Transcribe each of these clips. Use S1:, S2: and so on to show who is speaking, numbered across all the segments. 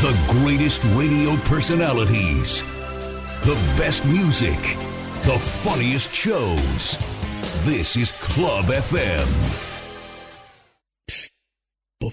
S1: The greatest radio personalities, the best music, the funniest shows. This is Club FM.
S2: Psst,
S3: Good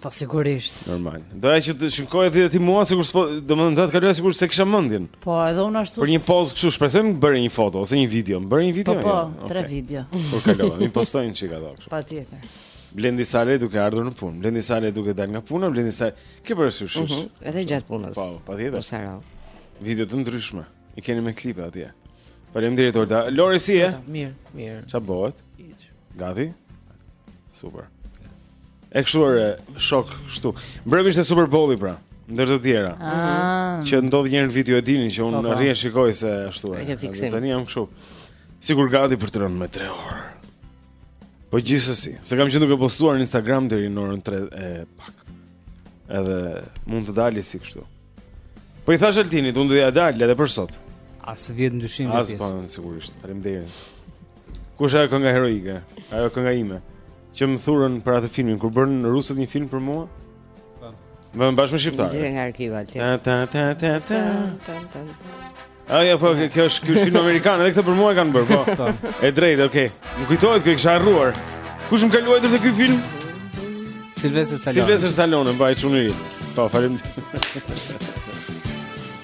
S4: Po
S5: sigurisht.
S4: Normal. Doja që të shikoj edhe ti mua sikur s'po, domethënë do të kaloj sikur se kisha mendjen.
S5: Po, edhe unë ashtu.
S4: Për një poz kështu, shpresoj të më bëre një foto ose një video. Bëre një video.
S5: Po, po,
S4: jo?
S5: tre
S4: okay.
S5: video.
S4: Kur kalova, m'i posto një çikë ato kështu.
S5: Patjetër.
S4: Blendi Sale duke ardhur në punë. Blendi Sale duke dalë nga puna, Blendi Sale. Ke bërë shush.
S6: Uh mhm, -huh. Edhe gjatë punës.
S4: Po, patjetër.
S6: Po sara.
S4: Video të ndryshme. I keni me klipe atje. Faleminderit Olta. Jeri si je?
S7: Mirë, mirë.
S4: Ça bëhet? Gati? Super. E kështu e shoh kështu. Mbrëmë ishte Super Bowl-i pra, ndër të tjera.
S5: Ah.
S4: Që ndodh një herë në vit dhe e dini që unë
S5: po,
S4: po. rri e shikoj se ashtu
S6: e.
S4: Dhe tani jam kështu. Sikur gati për të rënë me 3 orë. Po gjithsesi, se kam qenë duke postuar në Instagram deri në orën 3 e pak. Edhe mund t'ia dalë si kështu. Po i thashë Altinit, unë do t'ia dal edhe për sot.
S2: As vjet ndyshim
S4: vetë.
S2: As
S4: po sigurisht. Faleminderit. Ku është ajo kënga heroike? Ajo kënga ime. Që më thurën për atë filmin kur bënë rusët një film për mua?
S2: Po.
S4: Më bashkë me shqiptarë.
S6: Bjere nga arkiva ti.
S4: Ta ta ta ta ta.
S6: Ta ta ta.
S4: Ah, ja, po, kjo është ky film amerikan, edhe këtë për mua e kanë bërë, po. po. E drejtë, okay. Më kujtohet që kisha harruar. Kush më ka luajtur te ky film?
S2: Sylvester Stallone.
S4: Sylvester Stallone, po ai çuni. Po, falim.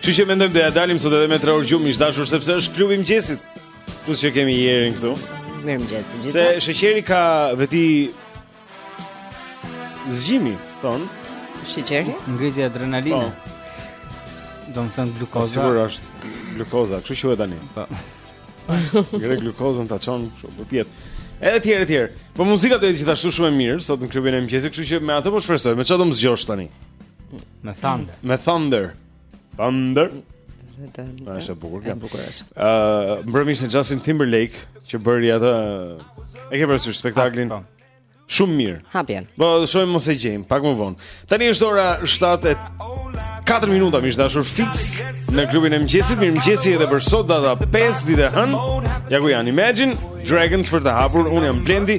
S4: Kështu që mendojmë t'ia dalim sot edhe me 3 orë gjumë, miq të dashur sepse është klubi i mëngjesit. Plus që kemi Jerin këtu
S6: Mirëmëngjesi
S4: Se sheqeri ka veti Zgjimi, thonë
S6: Sheqeri?
S2: Ngre adrenalinën
S4: po.
S2: Domethënë glukoza
S4: po, Sikur është glukoza, kështu që e tani
S2: Po
S4: Ngre glukozën të çon shumë përpjetë E të tjera, të tjera Po muzika do jetë gjithashtu shumë e mirë Sot në klubin e mëngjesit Kështu që me atë po shpresoj Që do më zgjosh tani
S2: Me thunder
S4: Me thunder Thunder. Thunder. Është e bukur kjo.
S6: Është
S4: bukur. Ëh, mbrëmë ishte Justin Timberlake që bëri atë e ke parasysh spektaklin.
S2: Po.
S4: Shumë mirë.
S6: Hapjen.
S4: Po shohim mos e gjejmë, pak më vonë. Tani është ora 7:04 minuta, miq të dashur, fix në klubin e mëngjesit. Mirëmëngjesi edhe për sot data 5 ditë e hënë. Ja ku janë Imagine Dragons për të hapur. Unë jam Blendi.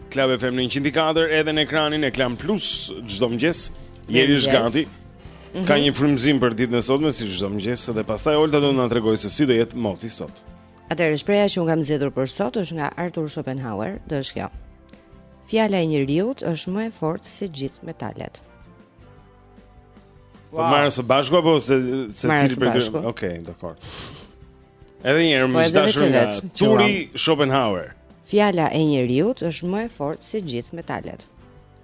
S4: Club FM në 104 edhe në ekranin e Klan Plus çdo mëngjes. Jeri është gati. Mhm. Ka një frymëzim për ditën e sotme si çdo mëngjes dhe pastaj Olta do të na tregojë se si do jetë moti sot.
S6: Atëherë shprehja që unë kam zgjedhur për sot është nga Arthur Schopenhauer, dhe është kjo. Fjala e njeriut është më e fortë se gjithë metalet.
S4: Të marra së bashku apo se
S6: secili
S4: për
S6: vete?
S4: Okej, dakord. Edhe një herë
S6: për
S4: më,
S6: të
S4: dashur nga Artur Schopenhauer.
S6: Fjala e njeriu është më e fortë se gjithë metalet.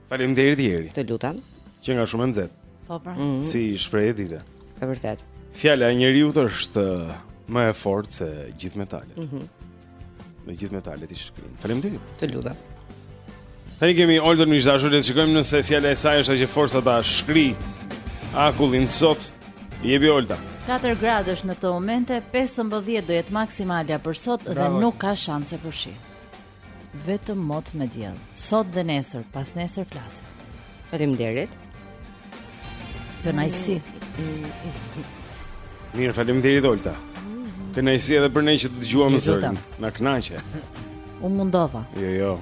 S4: Faleminderit Jeri.
S6: Të lutem.
S4: Që nga shumë e nxehtë.
S5: Po pra. Mm -hmm.
S4: Si shprehje ditë.
S6: E vërtet.
S4: Fjala e njeriu është më e fortë se gjithë metalet. Mhm. Mm Me gjithë metalet i shkrin. Faleminderit.
S6: Të lutem.
S4: Tani kemi Oltën, miq të dashur, le të shikojmë nëse fjala e saj është aq e fortë sa ta shkrijë akullin sot. Jepi Olta.
S5: 4 gradë është në këto momente, 15 do jetë maksimalja për sot
S2: Bravo.
S5: dhe nuk ka shanse për shi. Vetëm mot me diell. Sot dhe nesër, pasnesër flasim.
S6: Faleminderit.
S5: Kënaqësi.
S4: Mirë, faleminderit Olta. Kënaqësi edhe për ne që të dëgjuam
S5: sot.
S4: Na kënaqe.
S5: U mundova.
S4: Jo, jo.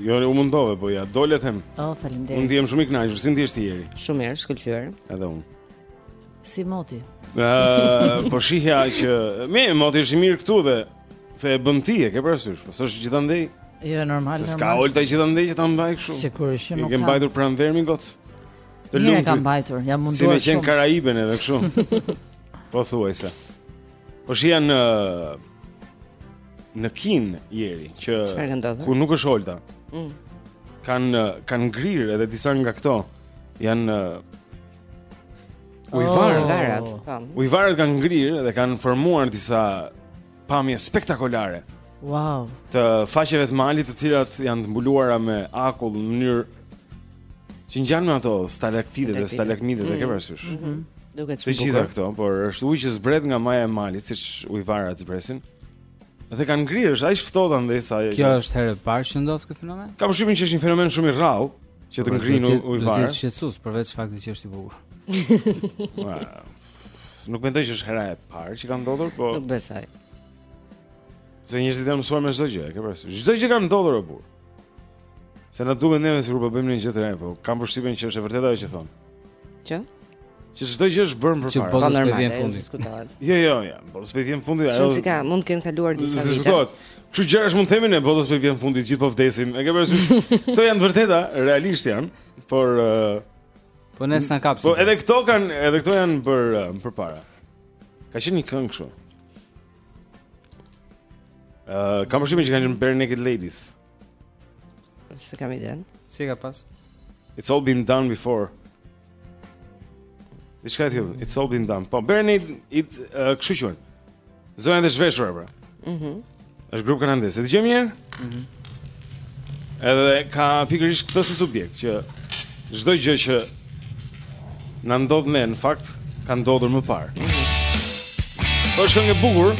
S4: Jo, u mundove, po ia dole them.
S5: O,
S4: oh,
S5: faleminderit.
S4: Unë ndihem shumë i kënaqur, si ndihesh ti Jeri?
S6: Shumë mirë, shkëlqyer.
S4: Edhe unë.
S5: Si moti.
S4: Uh, po shihja që... Me, moti është i mirë këtu dhe... Se e bën ti, e ke parasysh, po s'është gjithandej?
S5: Jo, normal,
S4: normal. S'ka Olta gjithandej që ta mbajë kështu.
S5: Sigurisht nuk
S4: ka.
S5: E
S4: ke mbajtur pranverë mi gocë. Të lumtë.
S5: Mirë e kam mbajtur, jam munduar shumë.
S4: Si me qenë Karaibe edhe kështu. pothuajse. Po shihja në... në Kinë Jeri që ku nuk është Olta.
S6: Mm.
S4: Kanë kanë ngrirë edhe disa nga këto janë
S5: ujëvarat
S4: oh.
S6: Ujëvarat. Po.
S4: Ujëvarat kanë ngrirë dhe kanë formuar disa pamje spektakolare.
S5: Wow.
S4: Të faqeve të malit të cilat janë të mbuluara me akull në mënyrë që ngjan me ato stalaktite dhe stalagmitet, e
S6: mm.
S4: ke parasysh.
S6: Mhm.
S4: Mm
S6: Duket
S4: shumë
S6: bukur.
S4: Të gjitha këto, por është ujë që zbret nga maja e malit, siç ujëvarat zbresin. Dhe kanë ngrirë, është aq ftohtë andej sa ajo.
S2: Kjo është hera e parë që ndodh ky fenomen?
S4: Kam përshtypjen që është një fenomen shumë i rrallë që të po, ngrijnë ujëvarat.
S2: Do të jetë shqetësues përveç faktit që është i bukur.
S4: Nuk mendoj që është hera e parë që ka ndodhur, po
S6: Nuk besoj.
S4: Se njerëzit janë mësuar me çdo gjë, e ke parasysh. Çdo gjë ka ndodhur e bukur. Se na duket neve sikur po bëjmë një gjë të re, po kam përshtypjen që është e vërtetë ajo që thonë.
S6: Që?
S4: Që çdo gjë është bërë përpara.
S6: Që
S2: botës
S6: i
S2: vjen fundi.
S4: Jo, jo, jo, botës i vjen fundi ajo.
S6: S'ma si ka, mund të kenë kaluar disa vite.
S4: Diskutohet. Kështu gjërash mund të themi ne, botës i vjen fundi, gjithë po vdesim. E ke parasysh? Këto janë të vërteta, realisht janë, por uh,
S2: po ne s'na kapin.
S4: Po edhe këto kanë, edhe këto janë për uh, përpara. Ka qenë një këngë kështu. Ëh, uh, kam përshtypjen që kanë qenë Bare Naked Ladies.
S6: S'e kam idenë
S2: Si ka pas
S4: It's all been done before Diçka e tillë, it's all been done Po, Barenaked, uh, kështu quhen Zonjat e zhveshura pra
S6: mm -hmm.
S4: është grup kanadez E dëgjojmë njëherë?
S2: Mm -hmm.
S4: Edhe ka pikërisht këtë si subjekt Që çdo gjë që Na ndodh ne, në fakt Ka ndodhër më parë mm -hmm. Po, është këngë e bukur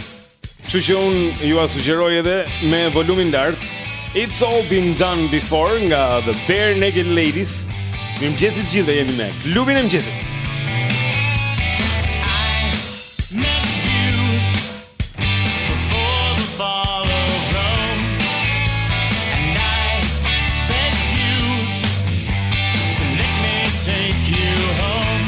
S4: Kështu që unë jua sugjeroj edhe me volumin lart. It's all been done before nga The Barenaked Ladies. Mirë mëngjesi të gjithëve jemi me klubin e mëngjesit.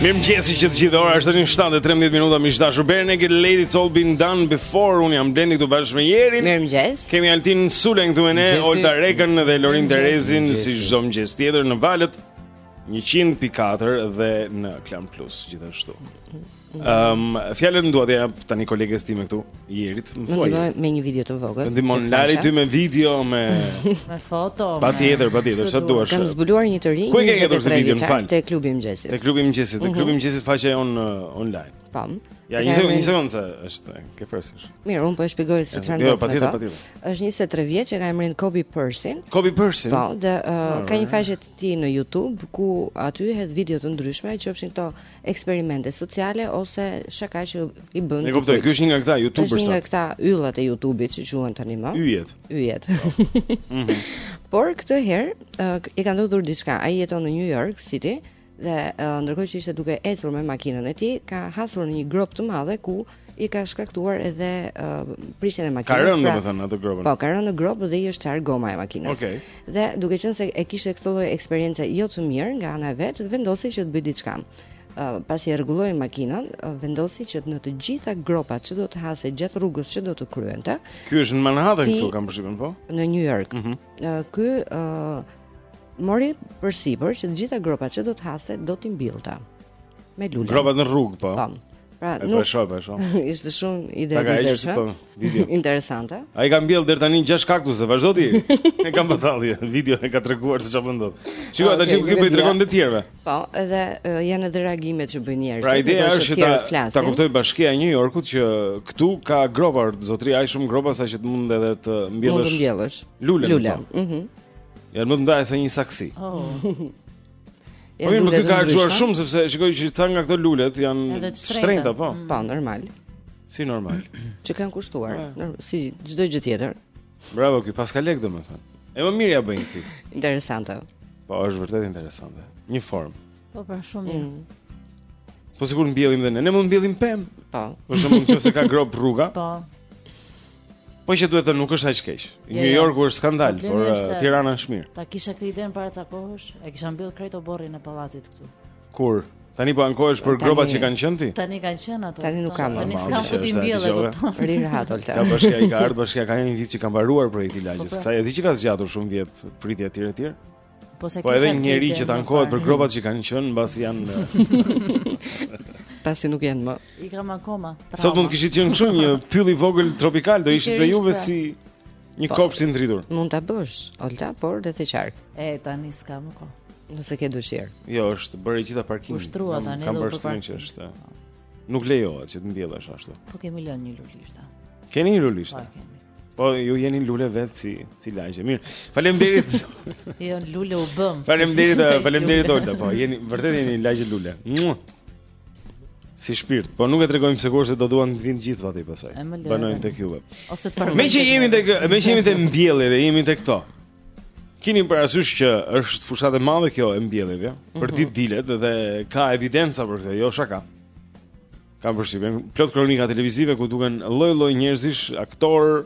S4: Mirë mëngjesi të gjithë ora është tani 7 e 13 minuta Miq të dashur Barenaked Ladies it's all been done before Unë jam Blendi këtu bashkë me Jerin
S6: Mirë mëngjes
S4: Kemi Altin Sulen këtu me ne Olta Rekën dhe Lorin Terezin Si çdo mëngjes tjetër në valët 100.4 dhe në Klan Plus Gjithashtu Ëm, um, fjalën dua t'ia jap tani koleges time këtu, Jerit, më thuaj.
S6: Ndihmomë me një video të vogël.
S4: Ndihmon
S6: Lori
S4: ty me video me
S5: me foto.
S4: Patjetër,
S5: patjetër,
S4: çfarë duash.
S6: Kam zbuluar një të ri.
S4: Ku e ke gjetur këtë
S6: video?
S4: Fal.
S6: Te klubi i mëngjesit.
S4: Te klubi i mëngjesit, te mhm. klubi i mëngjesit faqja jonë uh, online.
S6: Ta
S4: pamë.
S6: Ja,
S4: një sekondë, një sekondë, është ke përsësh.
S6: Mirë, unë po e shpjegoj se çfarë ndodh. Jo,
S4: patjetër, patjetër.
S6: Është 23 vjeç që ka emrin Coby Persin.
S4: Coby Persin.
S6: Po, dhe uh, ka një faqe të tij në YouTube ku aty hedh video të ndryshme, qofshin këto eksperimente sociale ose shaka që i bën.
S4: E kuptoj, ky është një nga këta youtubers.
S6: Është një nga këta yllat e youtubit që quhen tani më.
S4: Yjet.
S6: Yjet.
S4: Mhm.
S6: Por këtë herë uh, i ka ndodhur diçka. Ai jeton në New York City dhe uh, ndërkohë që ishte duke ecur me makinën e tij, ka hasur në një gropë të madhe ku i ka shkaktuar edhe uh, prishjen e makinës.
S4: Ka rënë pra, domethënë te gropa.
S6: Po, ka rënë në gropë dhe i është çar goma e makinës.
S4: Okej. Okay.
S6: Dhe duke qenë se e kishte këtë lloj eksperience jo të mirë nga ana e vet, vendosi që të bëjë diçka. Uh, pasi e rregulloi makinën, uh, vendosi që në të gjitha gropat që do të haste gjatë rrugës që do të kryente.
S4: Ky është në Manhattan këtu kam përshtypjen po?
S6: Në New York.
S4: Mm -hmm.
S6: uh, ky uh, mori përsipër që të gjitha gropat që do të haste do t'i mbillte me lule.
S4: Gropat në rrugë po.
S6: Po. Pra,
S4: nuk... Po e shoh, po e shoh.
S6: Ishte shumë ide e
S4: lezetshme.
S6: Interesante.
S4: Ai ka mbjell deri tani 6 kaktuse, vazhdo ti. e kam, batalle, video e ka treguar se çfarë bën po. Shiko,
S6: ata
S4: që po i tregon të tjerëve.
S6: Po, edhe janë edhe reagimet që bëjnë njerëzit.
S4: Pra ideja është ta,
S6: ta,
S4: ta kuptoj bashkia e New Yorkut që këtu ka gropa zotri, aq shumë gropa saqë të mund edhe të mbjellësh.
S6: Mund të
S4: mbjellësh. Lule.
S6: Lule. Mhm.
S4: Janë më të mëdha se një saksi.
S5: Oh.
S4: Po mirë, ky ka harxhuar shumë sepse shikoj që ca nga këto lulet janë
S5: të
S4: shtrenjta, po. Mm.
S6: Po, normal.
S4: Si normal.
S6: Që kanë kushtuar, po. si çdo gjë tjetër.
S4: Bravo, ky paska lek domethënë. E më mirë ja bëjnë ti.
S6: Interesante.
S4: Po, është vërtet interesante. Një formë.
S5: Po, pra shumë mirë.
S6: Mm.
S4: Po sikur të mbjellim dhe ne, ne mund të mbjellim pemë.
S6: Po.
S4: Për shembull, nëse ka gropë rruga.
S5: Po.
S4: Po që duhet, tani nuk është aq keq.
S5: Jo,
S4: New
S5: jo.
S4: York është skandal, por uh, Tirana është mirë.
S5: Ta kisha këtë idenë para ca kohësh, e kisha mbjellë krejt oborrin e pallatit këtu.
S4: Kur? Tani po ankohesh për gropat që kanë qenë ti?
S5: Tani kanë qenë ato.
S6: Tani nuk kanë.
S5: Tani
S4: s'ka
S5: ku t'i mbjell e kupton.
S6: Rri rehat Olta.
S4: Ka bashkia ka ardhur, bashkia ka një vit që ka mbaruar projekti i lagjes.
S5: Po, pra.
S4: Se e di që ka zgjatur shumë vjet pritje etj etj.
S5: Po se
S4: po edhe
S5: njeri
S4: që t'ankohet për gropat që kanë qenë mbasi janë
S6: pasi nuk janë më.
S5: I kam akoma. Trauma.
S4: Sot mund të kishit qenë kështu një pyll i vogël tropikal, do ishte për juve si një
S6: po,
S4: kopsht i ndritur.
S6: Mund ta bësh, Olta, por dhe të qark.
S5: E tani s'ka më kohë.
S6: Nëse ke dëshirë.
S4: Jo, është bërë gjitha parkim.
S5: U
S4: shtrua
S5: tani do
S4: të
S5: parkim.
S4: Që është. Nuk lejohet që të mbjellësh ashtu.
S5: Po kemi lënë një lulishte.
S4: Keni një lulishte?
S5: Po kemi.
S4: Po ju jeni lule vetë si si lagje. Mirë. Faleminderit.
S5: jo lule u bëmë.
S4: Faleminderit,
S5: eh,
S4: faleminderit Olta, po jeni vërtet jeni lagje lule. Mua. Si shpirt, po nuk e tregojmë se pse do duan të vijnë gjithë
S5: vajti pastaj.
S4: Banojnë tek juve.
S5: Ose të
S4: Meqë jemi tek meqë jemi te mbjellja dhe jemi tek këto. Kini parasysh që është fushatë e madhe kjo e mbjelljeve, për mhm. ditë dilet dhe ka evidenca për këtë, jo shaka. Kam përshtypjen, plot kronika televizive ku duken lloj-lloj njerëzish, aktorë,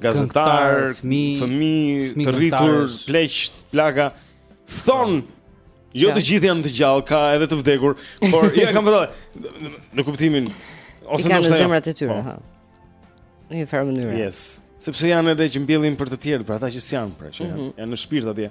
S2: gazetarë, fëmijë,
S4: fëmijë, të rritur, pleq, plaka, thonë po.
S6: Jo
S4: të gjithë janë të gjallë, ka edhe të vdekur, por ja kam thënë në kuptimin ose
S6: në
S4: jo.
S6: zemrat e tyre,
S4: po.
S6: ha. Në një farë mënyre.
S4: Yes. Sepse janë edhe që mbjellin për të tjerë, për ata që s'janë, pra, që janë, mhm. janë në shpirt atje.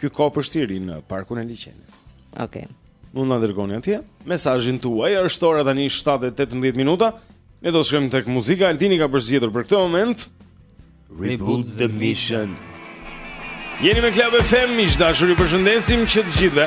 S4: Ky kopsht i ri në parkun e liqenit.
S6: Okej. Okay.
S4: Mund na dërgoni atje mesazhin tuaj. Është ora tani 7:18 minuta. Ne do të shkojmë tek muzika. Altini ka përzgjedhur për këtë moment Reboot the Mission. Jeni me Club FM, miq të dashur, ju përshëndesim që të gjithëve.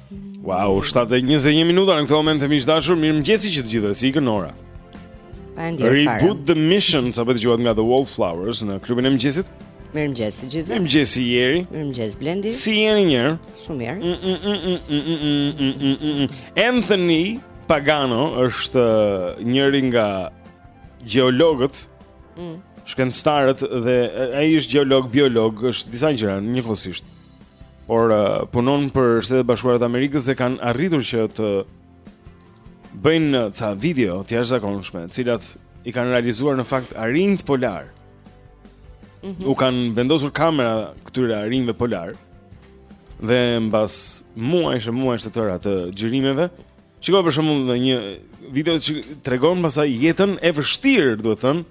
S4: Wow, 7:21 minuta në këtë moment miq të dashur, mirëmëngjesi të gjithëve, si ikën ora. Reboot the mission, sapo dëgjuat nga The Wallflowers në klubin e mëngjesit.
S6: Mirëmëngjes të gjithëve.
S4: Mirëmëngjesi Jeri.
S6: Mirëmëngjes Blendi.
S4: Si jeni një herë?
S6: Shumë mirë.
S4: Anthony Pagano është njëri nga gjeologët.
S6: Mm.
S4: Shkencëtarët dhe ai është gjeolog, biolog, është disa gjëra njëkohësisht. por uh, punon për Shtetet e Bashkuara të Amerikës dhe kanë arritur që të bëjnë ca video të jashtëzakonshme, të cilat i kanë realizuar në fakt arinjt polar. Mm -hmm. U kanë vendosur kamera këtyre arinjve polar dhe mbas muajsh e muajsh të tëra të xhirimeve, shikon për shembull në një video që tregon pastaj jetën e vështirë, duhet thënë,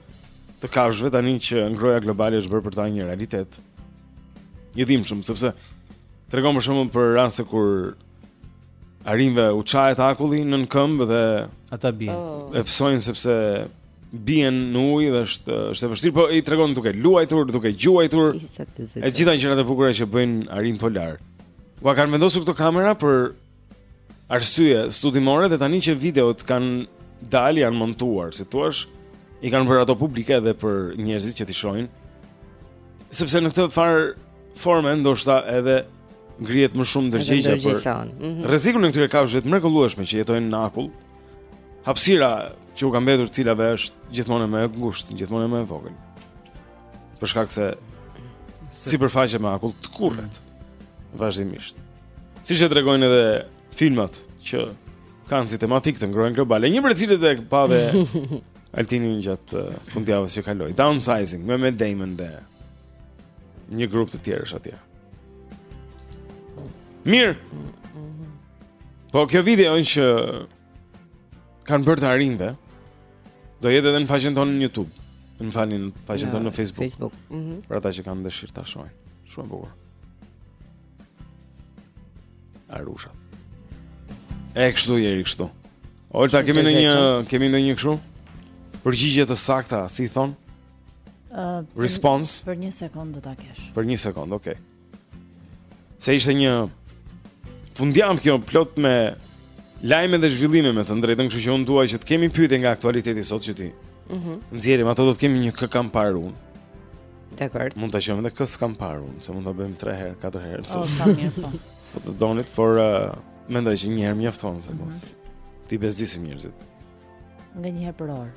S4: të kafshëve tani që ngrohja globale është bërë për ta një realitet. i dhimbshëm sepse tregon për shembull për raste kur arinve u çahet akulli nën këmbë dhe
S2: ata bien.
S6: Oh.
S4: E pësojnë sepse bien në ujë dhe është është e vështirë, po i tregon duke luajtur, duke gjuajtur. Të gjitha gjërat e bukura që bëjnë arinjtë polar. Ua kanë vendosur këto kamera për arsye studimore dhe tani që videot kanë dalë janë montuar, si të thuash, i kanë bërë ato publike edhe për njerëzit që t'i shohin. Sepse në këtë farë forme ndoshta edhe ngrihet më shumë ndërgjegje për
S6: mm -hmm.
S4: rrezikun e këtyre kafshëve të mrekullueshme që jetojnë në akull. Hapësira që u ka mbetur të cilave është gjithmonë e më e ngushtë, gjithmonë e më e vogël. Për shkak se sipërfaqja me akull tkurret. Mm. Vazhdimisht. Siç e tregojnë edhe filmat që kanë si tematikë ngrohjen globale. Një prej të cilëve e pa edhe Altini gjatë uh, fundjavës që kaloi. Downsizing me Matt Damon dhe një grup të tjerësh atje. Mirë. Po kjo video është që kanë bërë të arinve, do jetë edhe në faqen tonë në YouTube. Më falni në faqen tonë në Facebook.
S6: Facebook. Mm -hmm.
S4: Për ata që kanë dëshirë ta shohin. Shumë bukur. Arusha. E kështu Jeri kështu. Olta kemi
S6: ndonjë
S4: kemi ndonjë kështu? Përgjigje të sakta, si i
S5: thonë? Uh,
S4: response.
S5: Për një sekond do ta kesh.
S4: Për një sekond, okay. Se ishte një fundjavë kjo plot me lajme dhe zhvillime me thënë të drejtën, kështu që unë dua që të kemi pyetje nga aktualiteti sot që t'i.
S6: Mhm.
S4: Mm Nxjerrim ato do të kemi një kë kam parë unë.
S6: Dakord.
S4: Mund ta shohim edhe kë s'kam parë unë, se mund ta bëjmë 3 herë, 4 herë. Oh,
S5: sa mirë po.
S4: Po të donit, por uh, mendoj që një herë mjafton se mos. Mm -hmm. T'i bezdisim njerëzit.
S5: Nga një herë për orë.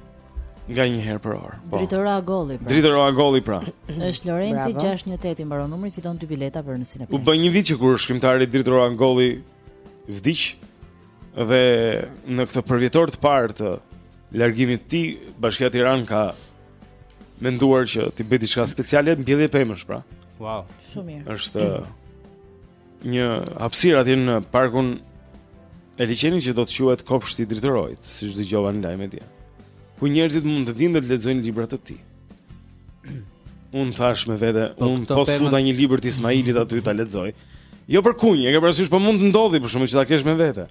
S4: Nga një herë për orë. Po.
S5: Dritëro Agolli pra.
S4: Dritëro Agolli pra.
S5: Është Lorenci 618 i mbaron numri, fiton dy bileta për në Cineplex.
S4: U bë një vit që kur shkrimtari Dritëro Agolli vdiq dhe në këtë përvjetor të parë të largimit të tij, Bashkia Tiranë ka menduar që t'i bëjë diçka speciale mbjellje pemësh pra.
S2: Wow,
S5: shumë mirë.
S4: Është Një hapësirë aty në parkun e liqenit që do të quhet Kopshti i Dritëroit, siç dëgjova në lajmet dje. Ku njerëzit mund të vijnë dhe të lexojnë libra të tij. Unë thashë me vete,
S2: po,
S4: unë po futa një libër të Ismailit aty ta lexoj. Jo për kunj, e ke parasysh po mund të ndodhi për shkak që ta kesh me vete.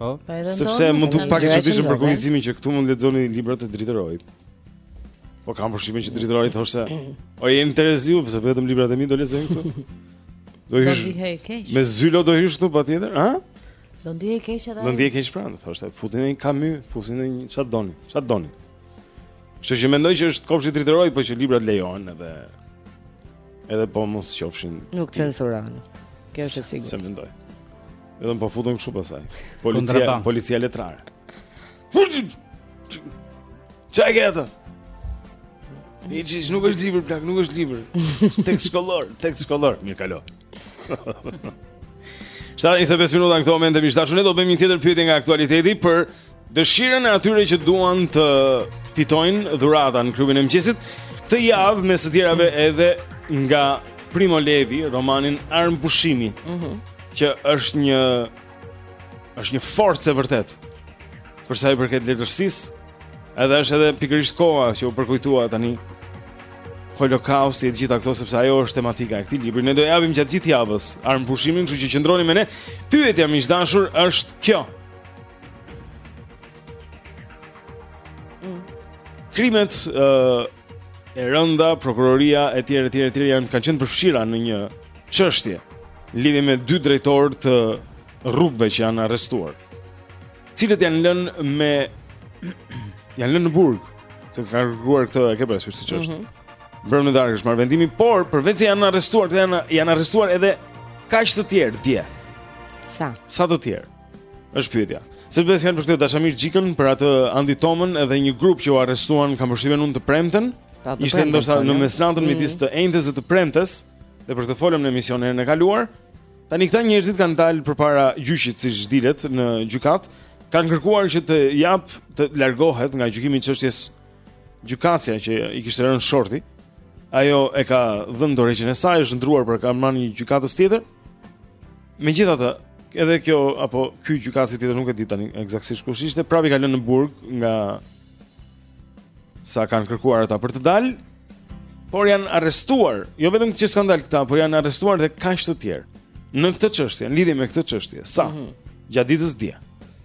S2: Po.
S5: po
S4: Sepse më
S5: duket
S4: pak e çuditshme
S6: pra
S4: kufizimi që këtu mund të lexoni libra të Dritëroit. Po kam përshtypjen që Dritëroi do thoshte, "O je interesuar pse vetëm librat e mi do lexojnë këtu?" Do
S5: i
S4: hysh. Me zylo do i hysh këtu patjetër, ha?
S5: Do ndihej keq atë.
S4: Do ndihej keq pranë, thoshte, futni një Kamy, futni një çfarë doni, çfarë doni. Kështu që mendoj që është Kopshti Dritëroi, po që librat lejohen edhe edhe po mos qofshin.
S6: Nuk censurohen. Kjo është e sigurt.
S4: S'e mendoj. Edhe po futen kështu pastaj. Policia, policia letrare. Ça e ke atë? Një që nuk është libër, plak, nuk është libër Tekst shkollor, tekst shkollor Mirë kalo 7.25 minuta në këto momente Miq, tashti ne do bëjmë një tjetër pyetje nga aktualiteti Për dëshiren e atyre që duan të fitojnë dhurata në klubin e mëngjesit Këtë javë, mes të tjerave edhe nga Primo Levi, romanin Armëpushimi mm -hmm. Që është një është një forcë e vërtetë. Për sa i përket letërsisë, edhe është edhe pikërisht koha që u përkujtua tani Holokausti e gjitha këto sepse ajo është tematika e këtij libri. Ne do japim gjatë gjithë javës Armëpushimin, kështu që qëndroni me ne. Pyetja miq të dashur është kjo. Mm. Krimet ë uh, e rënda, prokuroria e tjerë e tjerë e tjerë janë kanë qenë përfshira në një çështje lidhje me dy drejtorë të rrugëve që janë arrestuar. Të cilët janë lënë me janë lënë në burg, se kanë rruar këtë e ke parasysh ç'është. Mm -hmm. Mbrëmë në darkë është marrë vendimi, por përveçse janë arrestuar, janë janë arrestuar edhe kaq të tjerë dje.
S6: Sa?
S4: Sa të tjerë? Është pyetja. Se bëhet fjalë për këtë Dashamir Xhikën, për atë Andi Tomën edhe një grup që u arrestuan, kam përshtypjen unë të premten.
S6: Po,
S4: Ishte ndoshta në mesnatën mm. midis të enjtes dhe të premtes, dhe për këtë folëm në emision herën e kaluar. Tani këta njerëzit kanë dalë përpara gjyqit siç dilet në gjykatë, kanë kërkuar që të jap të largohet nga gjykimi i çështjes gjykatësja që i kishte rënë shorti. Ajo e ka dhënë dorëheqjen e saj, është ndërruar pra ka marrë një gjykatës tjetër. Megjithatë, edhe kjo apo ky gjykatësi tjetër nuk e di tani eksaktësisht kush ishte, prapë i ka lënë në burg nga sa kanë kërkuar ata për të dalë, por janë arrestuar, jo vetëm që s'kan dalë këta, por janë arrestuar dhe kaq të tjerë. Në këtë çështje, në lidhje me këtë çështje, sa mm
S5: -hmm.
S4: gjatë ditës dje.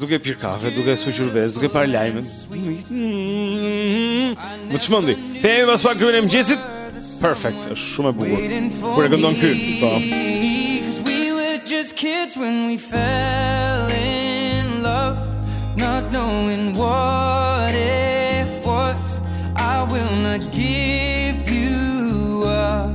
S4: Duke pirë kafe, duke skuqur vezë, duke parë lajme. Më çmendi. Të jemi pas pak kryerin e mëngjesit. Perfect, është shumë e bukur. Kur e këndon ky, po.
S8: Just kids when we fell in love Not knowing what it was I will not give
S9: you
S4: up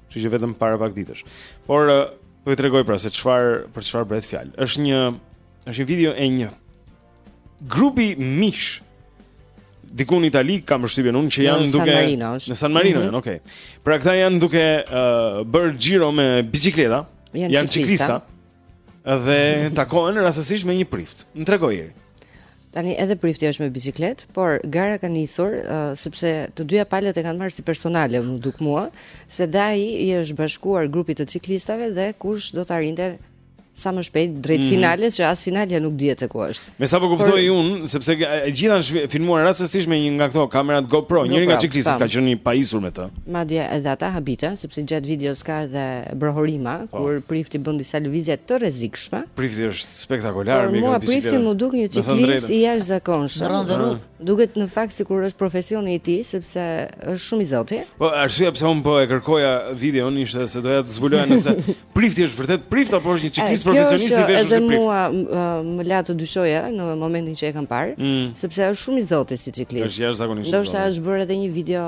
S4: Kështu që vetëm para pak ditësh. Por uh, po ju tregoj pra se çfarë për çfarë bëhet fjalë. Është një është një video e një grupi miqsh diku në Itali kam përshtypjen unë që janë duke në San Marino,
S6: mm
S4: -hmm. okay. Pra këta janë duke uh, bërë xhiro me biçikleta,
S6: janë,
S4: janë çiklistë. Dhe takohen rastësisht me një prift. Na trego Iri.
S6: Tani edhe prifti është me biçikletë, por gara ka nisur uh, sepse të dyja palët e kanë marrë si personale, më duket mua, se dhe ai i është bashkuar grupit të çiklistëve dhe kush do të arrinte sa më shpejt drejt
S4: mm -hmm.
S6: finales, që as finalja nuk dihet se ku është.
S4: Me sa po kuptoj Por... unë, sepse e gjitha është filmuar rastësisht me një nga këto kamerat GoPro, njëri nga
S6: çiklistët
S4: ka qenë i pajisur me të.
S6: Madje edhe ata habiten, sepse gjatë videos ka edhe brohorima
S4: po.
S6: kur prifti bën disa lëvizje të rrezikshme.
S4: Prifti është spektakolar me këtë.
S6: Po
S4: prifti
S6: më duket një
S4: çiklist
S6: i jashtëzakonshëm.
S5: Rëndë rrugë. Ah.
S6: Duket në fakt sikur është profesioni i tij, sepse është shumë i zoti.
S4: Po arsyeja pse unë po e kërkoja videon ishte se doja të zbuloja nëse Prifti është vërtet prift apo është një
S6: çiklist
S4: profesionist i veshur si prift?
S6: Edhe mua më la të dyshoja në momentin që e kam parë,
S4: mm.
S6: sepse është shumë i zoti si çiklist.
S4: Është jashtëzakonisht. Do
S6: të
S4: thoshe
S6: është bërë edhe një video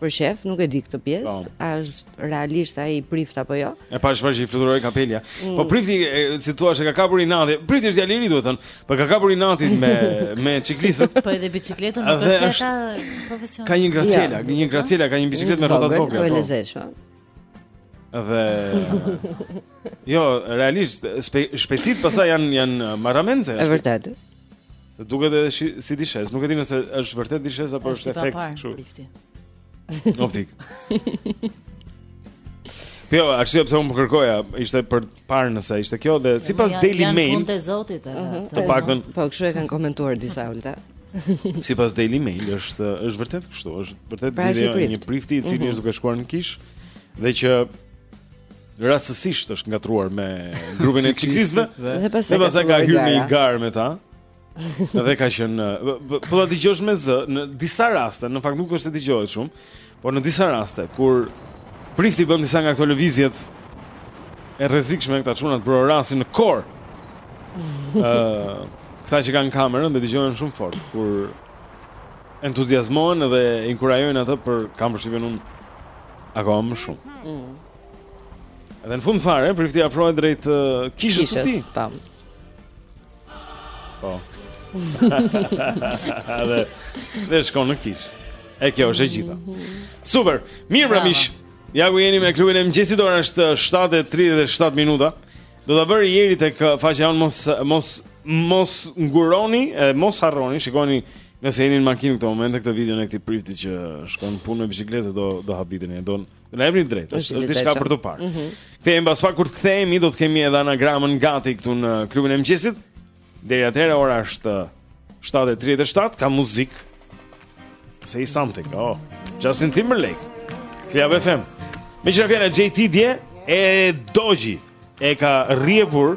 S6: për qejf, nuk e di këtë pjesë,
S4: po.
S6: a është realisht ai prift apo jo.
S4: E pashë që i fluturoi kapelja.
S6: Mm.
S4: Po prifti, si thua, e ka kapur inati. Prifti është djalë i ri duhet thënë, po ka kapur inatin me çiklistët.
S5: Po edhe
S4: biçikletën
S5: nuk është
S4: nga
S5: ato profesionale.
S4: Ka një Graziella,
S6: jo.
S4: një Graziella, ka një biçikletë me rrota të vogla.
S6: Po e
S4: po.
S6: lezetshme, po.
S4: Dhe jo, realisht shpe, shpejtësitë pastaj janë janë marramendëse.
S6: Është vërtet.
S4: Se duket edhe si, si dishezë, nuk e di nëse është vërtet dishezë apo është efekt kështu. Optik. Po, arsyeja pse unë po kërkoja ishte për parë nëse ishte kjo dhe sipas Daily Mail.
S5: Janë të Zotit edhe.
S6: Uh -huh.
S4: Të paktën.
S6: Po kështu e kanë komentuar disa ulta.
S4: sipas Daily Mail është është vërtet kështu, është vërtet
S6: pra, një, prift.
S4: një prift i cili uh
S6: mhm. -huh.
S4: është duke shkuar në kishë dhe që rastësisht është ngatruar me grupin e çiklistëve
S6: dhe pastaj
S4: ka hyrë në garë me ta. Edhe ka qenë, po ta dëgjosh me zë në disa raste, në fakt nuk është se dëgjohet shumë, por në disa raste kur prifti bën disa nga këto lëvizjet e rrezikshme këta çunat bërtasin në kor. Ëh, uh, këta që kanë kamerën dhe dëgjohen shumë fort kur entuziazmohen dhe inkurajojnë atë për kam përshtypjen unë akoma më shumë.
S6: Mm.
S4: Edhe në fund fare, prifti afrohet drejt uh, kishës së tij.
S6: Po.
S4: Po. dhe dhe shkon në kishë. E kjo është e gjitha. Super. Mirë pra miq. Ja ku jeni me klubin e mëngjesit ora është 7:37 minuta. Do ta bëj share-in tek uh, faqja jonë mos mos mos nguroni, e, mos harroni, shikoni nëse jeni në makinë këto momente këtë videon e këtij prifti që shkon në punë me biçikletë do do habiteni, do na jepni të
S6: drejtë,
S4: është diçka për t'u parë.
S6: Mm -hmm.
S4: Kthehemi pas pak kur të kthehemi, do të kemi edhe anagramën gati këtu në klubin e mëngjesit. Deri atëherë ora është 7:37, ka muzikë. Say something. Oh, Justin Timberlake. Club FM. Meqë ra fjala JT dje E dogji E ka
S10: rjepur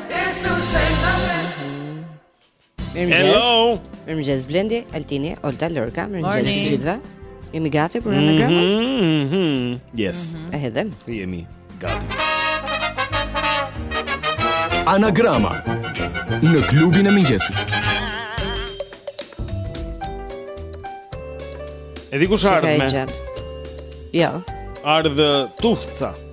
S6: Mirëmëngjes
S4: Hello
S6: Mirëmëngjes Blendi, Altini, Olta, Lorka Mirëmëngjes të gjithëve Jemi gati për anagramën?
S4: Mm -hmm, Yes mm -hmm.
S6: E hedhim
S4: Jemi gati
S11: Anagrama Në klubin e mëngjesit
S4: E di kush erdhi më?
S5: Jo
S4: Erdhi tuhca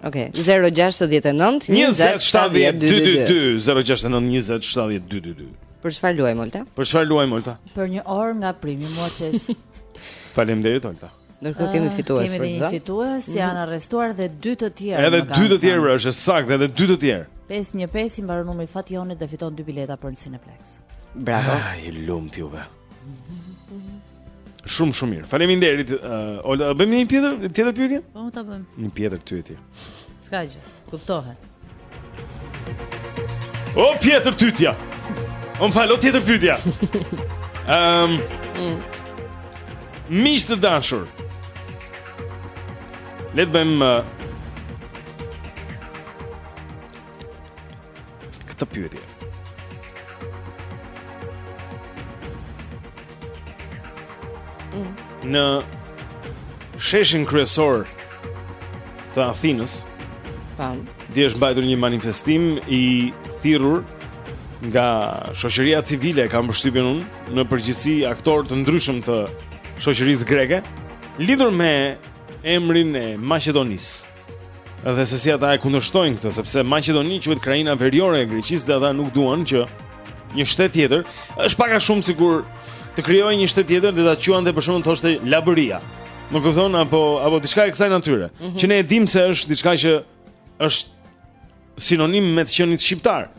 S6: Ok, 069
S4: 2070222 069 2070222.
S6: Për çfarë luajmë Olta?
S4: Për çfarë luajmë Olta?
S5: Për një orë nga Prime Watches.
S4: Faleminderit Olta.
S6: Ndërkohë kemi ah, fitues.
S5: Kemi një fitues, mhm. janë arrestuar dhe dy të tjerë.
S4: Edhe dy të tjerë,
S5: pra,
S4: është saktë, edhe dy të tjerë.
S5: 515 i mbaron numri Fationit dhe fiton dy bileta për Cineplex.
S6: Bravo.
S4: Ju lumtë juve. Shumë shumë mirë. Faleminderit. Uh, Olta, bëjmë një tjetër, tjetër pyetje?
S5: Po, ta bëjmë.
S4: Një tjetër pyetje.
S5: S'ka gjë. Kuptohet.
S4: O Pjetër Tytja. O më fal o tjetër pyetja. Ehm. Um, Miq të dashur. Le të bëjmë uh, këtë pyetje. Mm. Në sheshin kryesor të Athinës,
S6: pam,
S4: dje është mbajtur një manifestim i thirrur nga shoqëria civile, kam përshtypjen unë, në përgjithësi aktorë të ndryshëm të shoqërisë greke, lidhur me emrin e Maqedonisë. Dhe se si ata e kundërshtojnë këtë, sepse Maqedoni quhet krahina veriore e Greqisë dhe ata nuk duan që një shtet tjetër, është pak a shumë sikur të krijohej një shtet tjetër dhe ta quante për shembull thoshte Labëria. Më kupton apo apo diçka e kësaj natyre, mhm, që ne e dimë se është diçka që është sinonim me të qenit shqiptar.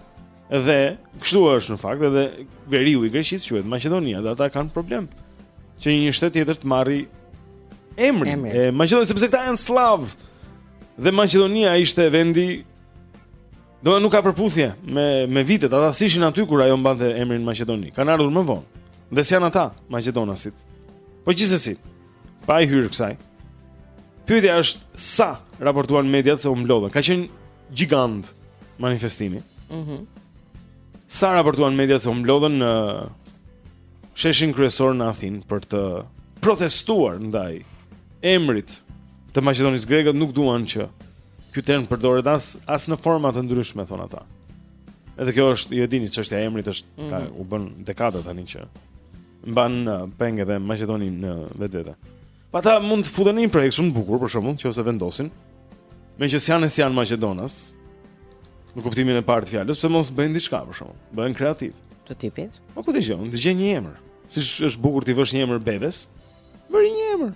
S4: Dhe kështu është në fakt edhe veriu i Greqisë quhet Maqedonia dhe ata kanë problem që një shtet tjetër të marri emrin.
S6: Emrin.
S4: E Maqedonisë sepse këta janë sllavë. Dhe Maqedonia ishte vendi domethënë nuk ka përputhje me me vitet, ata s'ishin aty kur ajo mbante emrin Maqedoni. Kanë ardhur më vonë. Dhe s'janë ata maqedonasit. Po gjithsesi, Pa i hyrë kësaj. Pyetja është sa raportuan mediat se u mblodhën. Ka qenë gjigant manifestimi.
S6: Mhm.
S4: Mm sa raportuan mediat se u mblodhën në sheshin kryesor në Athinë për të protestuar ndaj emrit të Maqedonisë, grekët nuk duan që ky term të përdoret as as në forma të ndryshme thonë ata. Edhe kjo është, ju e dini, çështja e emrit është mhm, ka mhm. u bënë dekada tani që Mban uh, peng edhe Maqedoninë në uh, vetvete. Po ata mund të futen në një projekt shumë të bukur për shkakun që ose vendosin. Meqë s'janë s'janë maqedonas në kuptimin e parë të fjalës, pse mos bëjnë diçka për shkakun? Bëhen kreativë.
S6: Të tipit.
S4: Po ku ta gjejnë? Të gjejnë një emër. Si është bukur t'i vësh një emër bebes? Vëri një emër.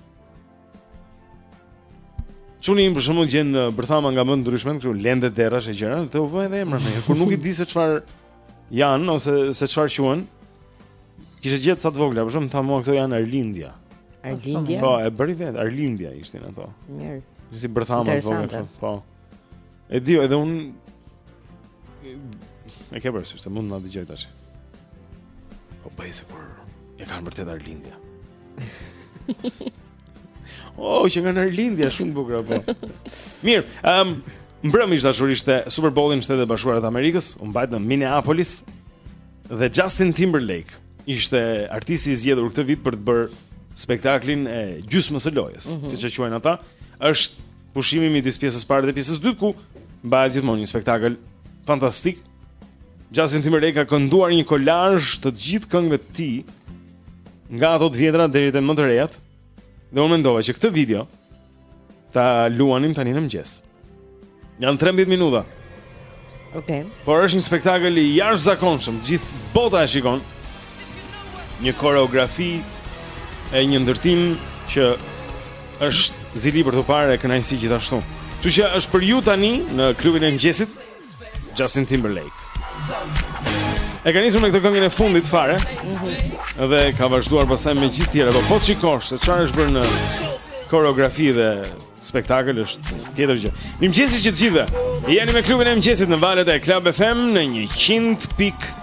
S4: Çuni për shembull gjen uh, bërthama nga më të ndryshmet këtu lende derrash e gjëra, dhe u vë edhe emra me, por nuk i di se çfarë Janë ose se çfarë quhen? Kishte gjetur ca të vogla, po ç'më tha më këto janë Arlindja.
S6: Arlindja?
S4: Po, e bëri vetë Arlindja ishin ato.
S6: Mirë.
S4: Si bërthama të vogla këtu. Po. E di, edhe unë e ke bërë se mund na dëgjojë tash. Po bëj se kur e kanë vërtet Arlindja. Oh, që nga Arlindja, shumë të bukura, po Mirë, um, mbrëm të dashur ishte Super Bowl në Shtetet e Bashkuara të Amerikës. U mbajt në Minneapolis Dhe Justin Timberlake Ishte artisti i zgjedhur këtë vit për të bërë spektaklin e gjysmës së lojës, mhm, siç e quajnë ata është pushimi midis pjesës së parë dhe pjesës së dytë ku mbahet gjithmonë një spektakël fantastik Justin Timberlake ka kënduar një kolazh të të gjithë këngëve të tij, nga ato të vjetra deri te më të rejat. Dhe unë mendova që këtë video
S8: ta luanim tani në mëngjes. Janë 13 minuta.
S6: Okej. Okay.
S8: Por është një spektakël i jashtëzakonshëm, gjithë bota e shikon. Një koreografi e një ndërtim që është zili për t'u parë e kënaqësi gjithashtu. Kështu që është për ju tani në klubin e mëngjesit. Justin Timberlake. E ka nisur me këtë këngën e fundit fare. Mhm. Dhe ka vazhduar pastaj me gjithë tjera, por po të shikosh se çfarë është bërë në koreografi dhe spektakël është tjetër gjë. Mirëmëngjes të gjithëve. Jeni me klubin e mëngjesit në valët e Club FM në 100.4.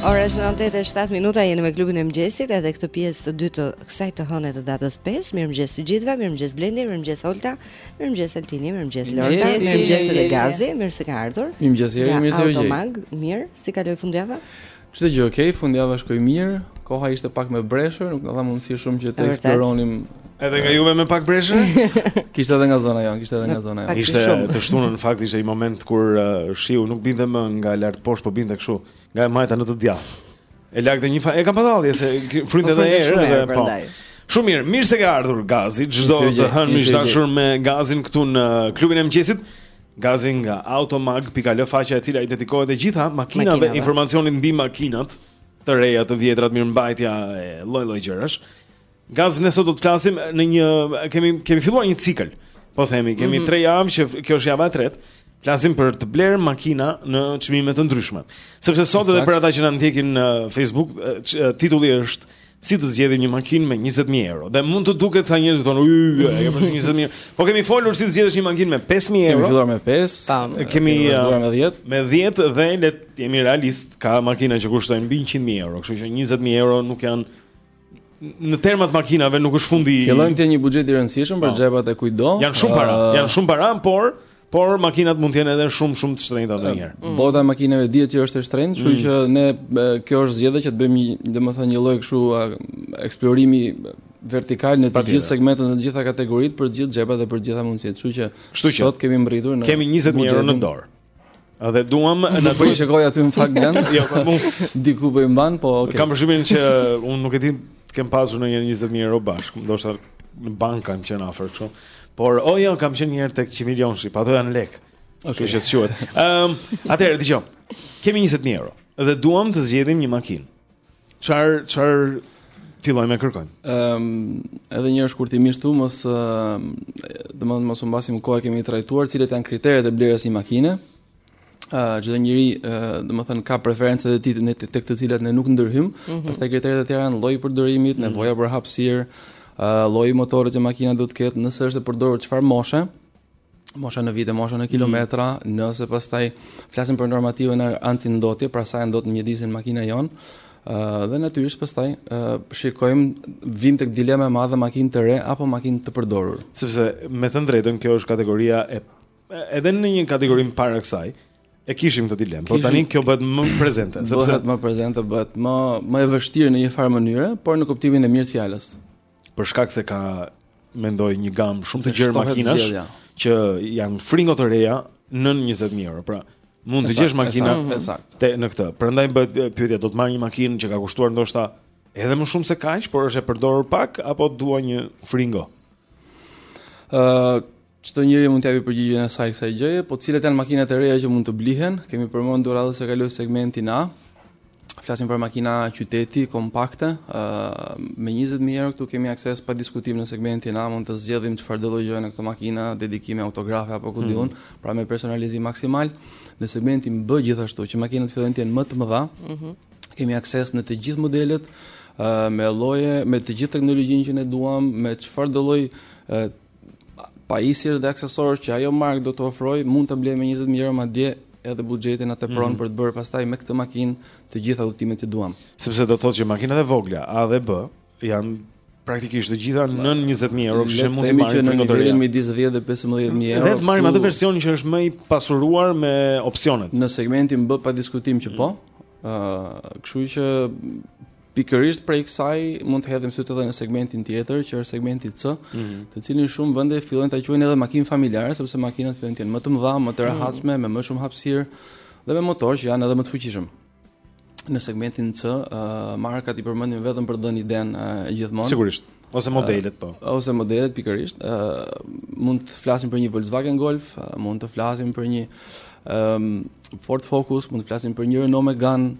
S6: Ora është 8:07 minuta, jeni me klubin e mëngjesit edhe këtë pjesë të dytë të kësaj të hëne të datës 5. Mirëmëngjes të gjithëve, mirëmëngjes Blendi, mirëmëngjes Olta, mirëmëngjes Altini, mirëmëngjes Lorca,
S2: mirëmëngjes
S6: Gazi, mirë se ka ardhur.
S12: Mirëmëngjes, mirëmëngjes.
S6: Automag, mirë, si kaloi fundjava?
S12: Çdo gjë ok, fundjava shkoi mirë, koha ishte pak me breshër, nuk na dha mundësi shumë që të eksploronim.
S4: Edhe nga juve me pak breshër?
S12: kishte edhe nga zona jonë, kishte edhe nga zona jonë.
S4: Ishte të shtunën në fakt ishte një moment kur uh, shiu nuk binte më nga lart poshtë, po binte kështu, nga e majta në të djathtë. E lagte një faqe, e kam padallje se frynte
S6: po,
S4: edhe erë, edhe po. Shumë mirë, mirë se ke ardhur Gazi, çdo të hënë
S12: miq të
S4: dashur me Gazin këtu në klubin e mëngjesit. Gazi nga Automag pika al faqja e cila i dedikohet e gjitha makinave, informacionit mbi makinat të reja, të vjetrat, mirëmbajtja e lloj-lloj gjërash. Gazi ne sot do të flasim në një kemi kemi filluar një cikël. Po themi, kemi 3 mm -hmm. javë që kjo është java e tretë. Flasim për të blerë makina në çmime të ndryshme. Sepse sot edhe për ata që na ndjekin në Facebook, titulli është Si të zgjedhim një makinë me 20000 euro? Dhe mund të duket ca njerëz thonë, "Yy, e kemi 20000." Po kemi folur si të zgjedhësh një makinë me 5000 euro.
S12: Kemi filluar me 5,
S6: Tam,
S4: kemi kemi
S12: vazhduar me 10.
S4: Me 10 dhe le të jemi realistë, ka makina që kushtojnë mbi 100000 euro, kështu që 20000 euro nuk janë në termat e makinave nuk është fundi.
S12: Fillon të jetë një buxhet i rëndësishëm për
S4: Po.
S12: xhepat e kujtdo.
S4: Janë shumë para,
S12: Ë,
S4: janë shumë para, por Por makinat mund të jenë edhe shumë shumë të shtrenjta ndonjëherë. Mm.
S12: Bota e makinave dihet që është e shtrenjtë, kështu
S4: mm.
S12: që ne kjo është zgjedhja që të bëjmë një, domethënë një lloj kështu eksplorimi vertikal në të gjithë segmentet, në të gjitha kategoritë, për të gjithë xhepat dhe për të gjitha mundësitë. Kështu që
S4: kështu që
S12: sot kemi mbërritur në
S4: Kemi 20000 euro në dorë. Dhe duam
S12: po shikoj aty në fakt blen.
S4: Jo, po mos
S12: diku po i mban, po okay.
S4: Kam përshtypjen që unë nuk e di të kem pasur ndonjëherë 20000 euro bashkë, ndoshta në bankë kam qenë afër kështu. Por o jo, kam qenë një herë tek 100 milionshi, po ato janë lek. Kështu që shuhet. Ëm, atëherë dëgjoj. Kemi 20000 euro dhe duam të zgjedhim një makinë. Çfar çfar fillojmë e kërkojmë?
S12: Ëm, edhe një herë shkurtimisht të mos ë, domethënë mos humbasim kohë kemi trajtuar cilat janë kriteret e blerjes së një makine. uh, çdo njeri, uh, domethënë ka preferencat e tij tek të, të cilat ne nuk ndërhyjmë.
S6: Mm -hmm.
S12: Pastaj kriteret e tjera janë lloji i përdorimit, mm -hmm. nevoja për hapësirë, uh, lloji i motorit që makina do të ketë, nëse është e përdorur çfarë moshe, mosha në vite, mosha në mhm. kilometra, mm -hmm. nëse pastaj flasim për normativën antindotje, pra sa e ndot mjedisin makina jonë, Uh, dhe natyrisht pastaj uh, shikojmë vim tek dilema e madhe makinë të re apo makinë të përdorur.
S4: Sepse me thënë drejtën kjo është kategoria e Edhe në një kategori para kësaj e kishim këtë dilemë, por tani kjo bëhet më prezente, sepse
S12: bëhet më prezente, bëhet më më e vështirë në një farë mënyre, por në kuptimin e mirë të fjalës.
S4: Për shkak se ka mendoj një gamë shumë të gjerë makinash që janë fringo të reja nën 20000 euro. Pra, mund të gjesh makina te në këtë. Prandaj bëhet pyetja, do të marr një makinë që ka kushtuar ndoshta edhe më shumë se kaq, por është e përdorur pak apo dua një fringo?
S12: Ëh, uh, Çdo njeri mund të japi përgjigjen e saj kësaj gjëje, po cilat janë makinat e reja që mund të blihen? Kemi përmendur radhën e kaluar segmentin A. Flasim për makina qyteti kompakte, uh, me 20000 euro këtu kemi akses pa diskutim në segmentin A, mund të zgjedhim çfarë do lloj gjëje në këto makina, dedikime autografe apo ku
S4: di
S12: unë, mm. pra me personalizim maksimal. Në segmentin B gjithashtu që makinat fillojnë të jenë më të mëdha,
S6: mm -hmm.
S12: kemi akses në të gjithë modelet, uh, me lloje, me të gjithë teknologjinë që ne duam, me çfarë do lloj uh, pajisjesh dhe aksesorësh që ajo markë do të ofrojë, mund ta blejmë me 20000 euro madje edhe buxheti na tepron
S4: mm -hmm.
S12: për të bërë pastaj me këtë makinë të gjitha udhëtimet që duam.
S4: Se s'do të thotë që makinat e vogla A dhe B janë praktikisht të gjitha nën 20000 euro, kështu që mund të marrim
S12: në nivelin midis 10 dhe 15000 euro.
S4: Dhe të marrim atë versionin që është më i pasuruar me opsionet.
S12: Në segmentin B pa diskutim që po. ë mm. uh, Kështu që Pikërisht prej kësaj mund të hedhim sytë edhe në segmentin tjetër, që është segmenti C,
S4: mm -hmm.
S12: të cilin shumë vende fillojnë ta quajnë edhe makinë familjare, sepse makinat fillojnë të jenë më të mëdha, më të mhm. rehatshme, mm -hmm. me më shumë hapësirë dhe me motorë që janë edhe më të fuqishëm. Në segmentin C, uh, markat i përmendim vetëm për të dhënë idenë uh, gjithmonë.
S4: Sigurisht. Ose modelet po.
S12: Uh, ose modelet pikërisht. Ë uh, mund të flasim për një Volkswagen Golf, uh, mund të flasim për një um, Ford Focus, mund të flasim për një Renault Megane,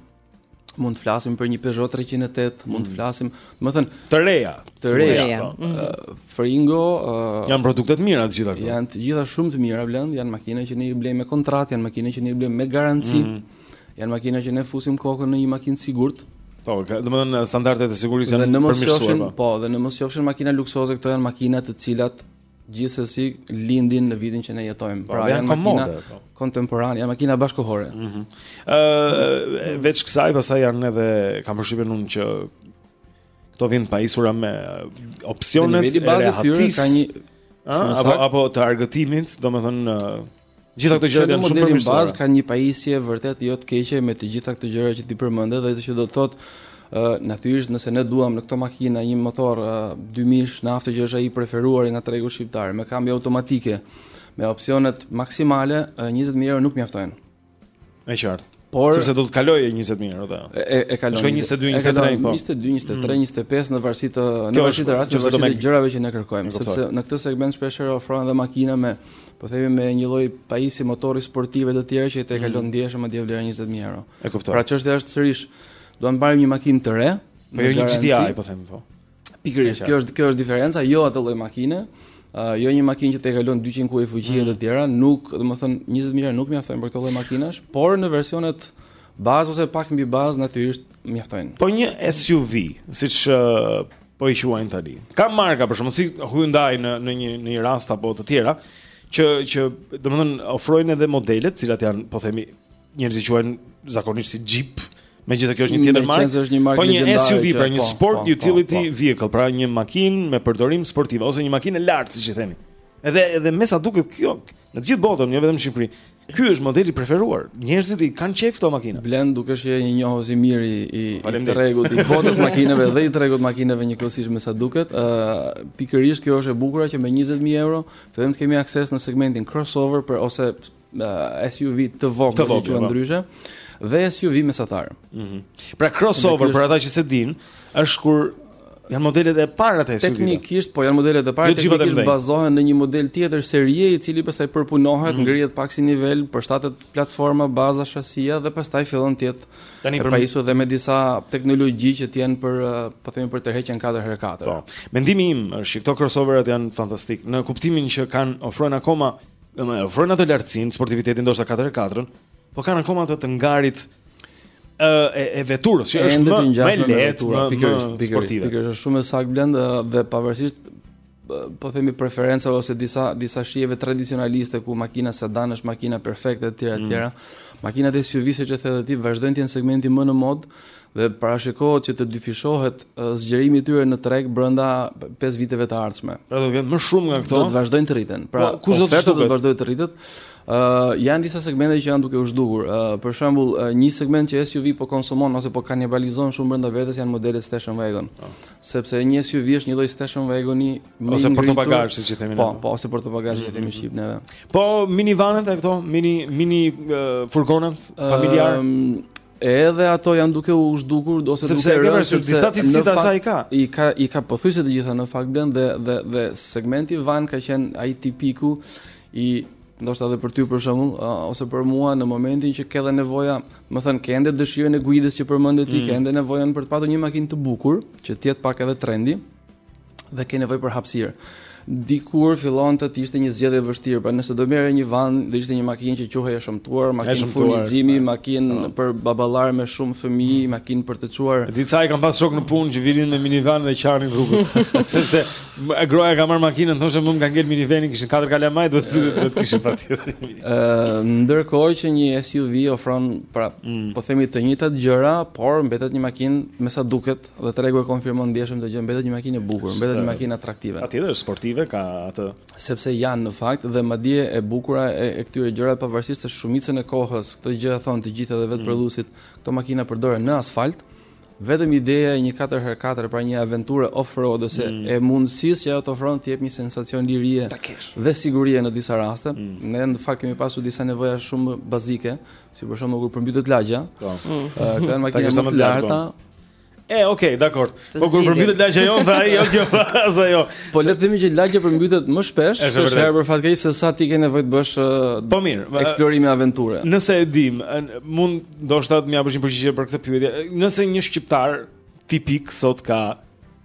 S12: mund të flasim për një Peugeot 308, mund të mm. flasim, domethënë, të
S4: reja,
S12: të reja.
S4: Po.
S12: Po. Mm. Fringo, uh,
S4: janë produkte të mira të gjitha këto.
S12: Janë të gjitha shumë të mira Blend, janë makina që ne i blejmë me kontratë, janë makina që ne i blejmë me garanci.
S4: Mm.
S12: Janë makina që ne fusim kokën në një makinë të sigurt.
S4: Po, domethënë standardet e sigurisë janë përmirësuar. Po.
S12: po, dhe në mos qofshin makina luksoze, këto janë makina të cilat Gjithsesi lindin në vitin që ne jetojmë.
S4: Po,
S12: pra janë makina
S4: po.
S12: kontemporane, janë makina bashkëkohore.
S4: Ëh. Mm uh, veç kësaj pastaj janë edhe kam përshtypjen unë që këto vijnë të pajisura me opsionet
S12: e rehatisë ka një
S4: apo apo të argëtimit, domethënë Gjitha këto gjëra janë shumë mirë.
S12: Bazë ka një pajisje vërtet jo të keqe me të gjitha këto gjëra që ti përmende dhe që do të thotë natyrisht nëse ne duam në këto makina një motor dymijësh naftë që është ai i preferuari nga tregu shqiptar me kambio automatike me opsionet maksimale 20000 euro nuk mjaftojnë.
S4: E qartë.
S12: Po,
S4: sepse do të kalojë 20 mijë euro.
S12: E e kalon.
S4: Shkon 22, 23 po.
S12: 22, 23, 25 në varësi të në varësi të rastit, në varësi të gjërave që ne kërkojmë, sepse në këtë segment shpesh herë ofrohen edhe makina me, po themi me një lloj pajisje motori sportive të tjera që e tej
S4: mm.
S12: kalon ndjeshëm madje vlera 20 mijë euro.
S4: E kuptoj.
S12: Pra çështja është sërish, duam të marrim një makinë të re,
S4: po jo një GTI, po themi po.
S12: Pikërisht, kjo është kjo është diferenca, jo atë lloj makine, uh, jo një makinë që tejkalon 200 kuaj fuqi
S4: mm.
S12: e të mm. tjera, nuk, domethënë 20 mijë nuk mjaftojnë për këto lloj makinash, por në versionet bazë ose pak mbi bazë natyrisht mjaftojnë.
S4: Po një SUV, siç uh, po i quajnë tani. Ka marka për shembull si Hyundai në në një në një rast apo të tjera që që domethënë ofrojnë edhe modele të cilat janë, po themi, njerëzit i quajnë zakonisht si Jeep, Megjithëse kjo është një tjetër markë.
S12: Megjithëse është një markë legjendare.
S4: Po një SUV, pra një
S12: po,
S4: sport
S12: po, po,
S4: utility vehicle, pra një makinë me përdorim sportiv ose një makinë e lartë, siç i themi. Edhe edhe me sa duket kjo në të gjithë botën, jo vetëm në Shqipëri. Ky është modeli i preferuar. Njerëzit i kanë qejf këto makina.
S12: Blend, dukesh që je një njohës i mirë i i tregut i botës së makinave dhe i tregut të makinave njëkohësisht me sa duket. Ë uh, pikërisht kjo është e bukur që me 20000 euro fillojmë të kemi akses në segmentin crossover për ose SUV të vogël, të vogël,
S4: po.
S12: ndryshe dhe SUV mesatar.
S4: Mhm. Mm pra crossover për ata që s'e dinë, është kur janë modelet e para të SUV-ve.
S12: Teknikisht po janë modelet e para,
S4: jo
S12: teknikisht bazohen në një model tjetër serie i cili pastaj përpunohet,
S4: mm.
S12: ngrihet pak si nivel, përshtatet platforma, baza, shasia dhe pastaj fillon të jetë
S4: të
S12: pajiset dhe me disa teknologji që të jenë për, po themi për tërheqjen 4x4.
S4: Po. Mendimi im është që këto crossoverat janë fantastikë në kuptimin që kanë ofrojnë akoma Domethënë, e ofrojnë atë lartësinë, sportivitetin ndoshta 4x4-ën, po kanë akoma atë të ngarët ë e, e veturës, që është më më
S12: e
S4: lehtë, më
S12: pikërisht, pikërisht, pikërisht është shumë e saktë Blend dhe pavarësisht po themi preferencave ose disa disa shijeve tradicionaliste ku makina sedan është makina perfekte etj etj. Mm. Makinat e SUV siç e the dhe ti vazhdojnë të jenë segmenti më në modë dhe parashikohet që të dyfishohet zgjerimi i tyre në treg brenda pesë viteve të ardhshme.
S4: Pra do të jetë më shumë nga këto.
S12: Do të vazhdojnë të rriten. Pra
S4: po, kush do të
S12: shtohet? Do të vazhdojë të rritet. Ë uh, janë disa segmente që janë duke u zhdukur. Uh, për shembull, uh, një segment që SUV po konsumon ose po kanibalizon shumë brenda vetes janë modelet station wagon. Oh. Sepse një SUV është një lloj station wagoni më
S4: ose portobagazh, siç i themi ne.
S12: Po, po, ose portobagazh, mm -hmm. themi shqip neve.
S4: Po minivanet e këto, mini mini uh, furgonat familjarë.
S12: Uh, Edhe ato janë duke u zhdukur ose
S4: sepse
S12: duke rënë
S4: sepse disa cilësi të asaj ka.
S12: I ka i ka pothuajse të gjitha në fakt Blendi dhe dhe segmenti van ka qenë ai tipiku i ndoshta edhe për ty për shembull ose për mua në momentin që ke dhe nevoja, domethënë ke ende dëshirën e guidës që përmende ti,
S4: mm.
S12: ke ende nevojën për të patur një makinë të bukur, që të jetë pak edhe trendi. dhe ke nevojë për hapësirë. Dikur vinte të ishte një zgjedhje e vështirë, pra nëse do merrje një van, do ishte një makinë që quhej e shëmtuar, makinë furnizimi, pa, makinë pa. për baballarë me shumë fëmijë, makinë për të çuar.
S4: Disa i kam pas shokë në punë që vinin me minivan dhe qanin rrugës. Sepse gruaja ka marrë makinën, thoshte më ka ngel minivani, kishin katër kalamaj, do të do të kishin patjetër.
S12: Ë, ndërkohë që një SUV ofron pra
S4: mm.
S12: po themi të njëjtat gjëra, por mbetet një makinë me sa duket Dhe tregu e konfirmon ndjeshëm këtë gjë, mbetet një makinë e bukur, mbetet një makinë atraktive.
S4: Patjetër, sportive ka atë.
S12: Sepse janë në fakt dhe madje e bukura e, e këtyre gjërave pavarësisht se shumicën e kohës këtë gjë e thonë të gjithë edhe vetë
S4: mm.
S12: prodhuesit, këto makina përdoren në asfalt. Vetëm ideja e një 4x4 pra një aventure off-road ose
S4: mm.
S12: e mundësisë që ajo të ofron të jep një sensacion lirie dhe sigurie në disa raste.
S4: Mm.
S12: Ne në fakt kemi pasur disa nevoja shumë bazike, Si për shembull kur përmbytet lagja.
S4: Po.
S12: Këto janë makina më të larta.
S4: E, ok, dakor. Po kur përmbytet lagja jonë, tha ai, jo kjo faza jo.
S12: Po le të themi që lagja përmbytet më shpesh, shpeshherë për fat keq se sa ti ke nevojë të bësh
S4: Po mirë,
S12: eksplorime aventure.
S4: Nëse e dim, mund ndoshta të më japësh një përgjigje për këtë pyetje. Nëse një shqiptar tipik sot ka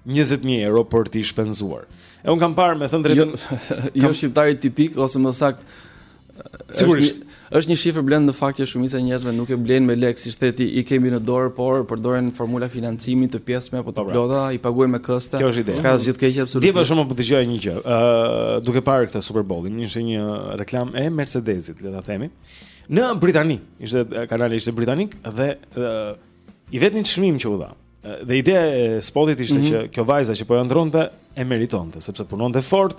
S4: 20000 euro për të shpenzuar. E unë kam parë me thënë
S12: drejtë.
S4: Jo,
S12: jo shqiptari tipik ose më saktë
S4: Sigurisht,
S12: është një shifër Blend në fakt që shumica e njerëzve nuk e blejnë me lekë siç the ti i kemi në dorë, por përdoren formula financimi të pjesshme apo të plota, i paguajnë me këste.
S4: Kjo është ideja.
S12: S'ka asgjë të
S4: keq
S12: absolutisht.
S4: Dhe për shembull po dëgjoja një gjë. Ë, uh, duke parë këtë Super Bowl-in, ishte një reklamë e Mercedesit, le ta themi. Në Britani, ishte kanali ishte britanik dhe uh, i vetmi çmim që u dha. Dhe ideja e spotit ishte
S12: mm -hmm.
S4: që kjo vajza që po e ëndërronte e meritonte, sepse punonte fort,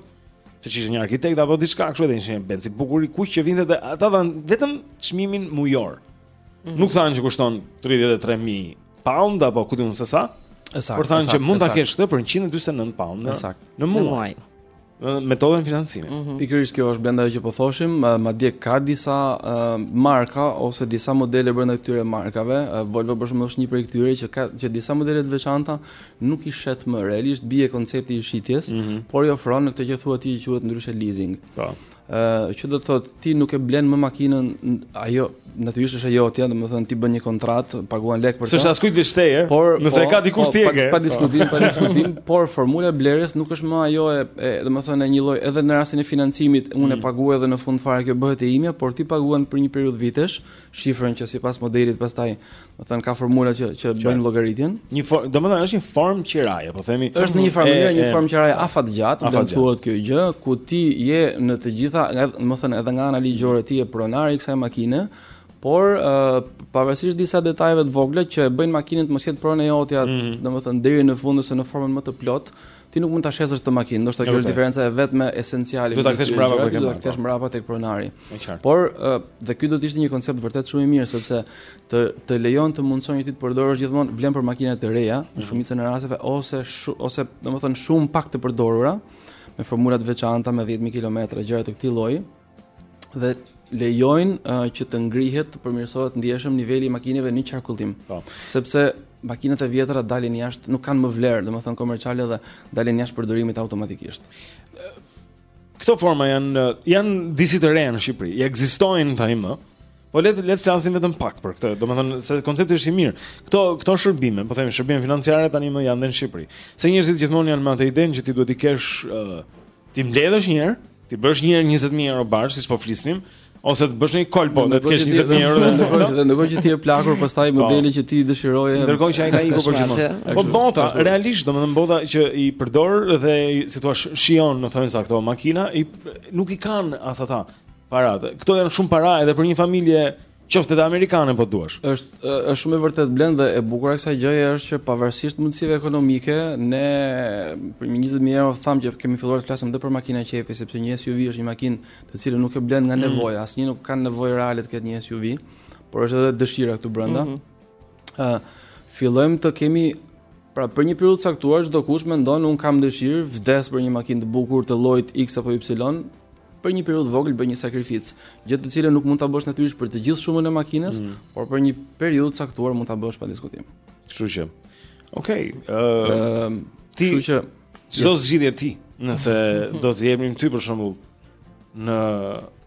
S4: seç ishte një arkitekte apo diçka kështu edhe ishte një Benz i bukur i kuq që vinte dhe ata dhanë vetëm çmimin mujor.
S12: Mm -hmm.
S4: Nuk thanë që kushton 33000 pound apo ku di unë se sa.
S12: Ekzakt.
S4: Por thanë që mund ta kesh këtë për 149 pound në në muaj.
S6: metodën
S4: e financimit. Mm -hmm.
S12: Pikërisht kjo është Blend ajo që po thoshim, madje ka disa uh, marka ose disa modele brenda këtyre markave. Uh, Volvo për shembull është një prej këtyre që ka që disa modele të veçanta nuk i shet më realisht bie koncepti i shitjes, mm -hmm. por i ofron në këtë që thua ti që quhet ndryshe leasing.
S4: Po.
S12: Ëh, që do të thotë, ti nuk e blen më makinën, ajo natyrisht është e jotja, domethënë ti bën një kontratë, paguan lek për të.
S4: S'është askujt vështirë,
S12: por
S4: nëse po, ka dikush po, tjetër.
S12: Pa, pa diskutim, pa diskutim, por formula e blerjes nuk është më ajo e, e domethënë e njëlloj edhe në rastin e financimit, unë
S4: mm.
S12: paguaj edhe në fund fare kjo bëhet e imja, por ti paguan për një periudhë vitesh, shifrën që sipas modelit pastaj Domethënë ka formula që bën llogaritjen.
S4: Një formë, domethënë është një formë qiraje, po themi.
S12: Është në një farë mënyrë një formë qiraje afatgjatë, do
S4: të
S12: thuhet kjo gjë, ku ti je në të gjitha, domethënë edhe nga ana ligjore ti je pronari i kësaj makine, por uh, pavarësisht disa detajeve të vogla që e bëjnë makinën të mos jetë pronë jotja,
S4: mm -hmm.
S12: domethënë deri në fund ose në formën më të plotë, Ti nuk mund ta shesësh këtë makinë, ndoshta kjo është diferenca e vetme esenciale.
S4: Do ta kthesh mbrapa për këtë.
S12: Do ta kthesh mbrapa tek pronari. Por dhe ky do të ishte një koncept vërtet shumë i mirë sepse të të lejon të mundëson ty të përdorësh gjithmonë vlen për makina të reja, në
S4: mhm.
S12: shumicën e rasteve ose shu, ose domethënë shumë pak të përdorura me formula të veçanta me 10000 kilometra gjëra të këtij lloji. dhe lejojnë uh, që të ngrihet, të përmirësohet ndjeshëm niveli i makinave në qarkullim.
S4: Po.
S12: Sepse makinat e vjetra dalin jashtë, nuk kanë më vlerë, domethënë komerciale dhe dalin jashtë përdorimit automatikisht.
S4: Këto forma janë janë disi të reja në Shqipëri. I ekzistojnë tani më. Po le të le të flasim vetëm pak për këtë. Domethënë se koncepti është i mirë. Këto këto shërbime, po themi shërbime financiare tani më janë dhe në Shqipëri. Se njerëzit gjithmonë janë me atë idenë që ti duhet t'i kesh uh, T'i mbledhësh një herë, t'i bësh një herë 20000 euro bashkë, siç po flisnim, ose të bësh një kolpo, po, të kesh 20000 euro.
S12: Ndërkohë që ndërkohë që ti je plakur, pastaj po. modeli që ti dëshiroje.
S4: Ndërkohë që ai ka ikur për gjithmonë. Po bota, realisht, domethënë bota që i përdor dhe si thua shijon, në thonjëza këto makina, i nuk i kanë as ata paratë. Këto janë shumë para edhe për një familje Qoftë edhe amerikane po duash.
S12: Është është shumë e vërtetë Blend dhe e bukura e kësaj gjëje është që pavarësisht mundësive ekonomike ne për 20000 euro thamë që kemi filluar të flasim edhe për makina qejfi sepse një SUV është një makinë të cilën nuk e blen nga
S4: mm.
S12: nevoja, mm. asnjë nuk ka nevojë reale të ketë një SUV, por është edhe dëshira këtu brenda.
S6: Mm -hmm.
S12: Ë fillojmë të kemi pra për një periudhë caktuar çdokush mendon unë kam dëshirë vdes për një makinë të bukur të llojit X apo Y për një periudhë vogël bëj një sakrificë, gjë të cilën nuk mund ta bësh natyrisht për të gjithë shumën e makinës,
S4: mm.
S12: por për një periudhë caktuar mund ta bësh pa diskutim.
S4: Kështu që. Okej, okay, ë
S12: uh,
S4: ti
S12: Kështu që
S4: çdo zgjidhje ti, nëse do të jepim ty për shembull në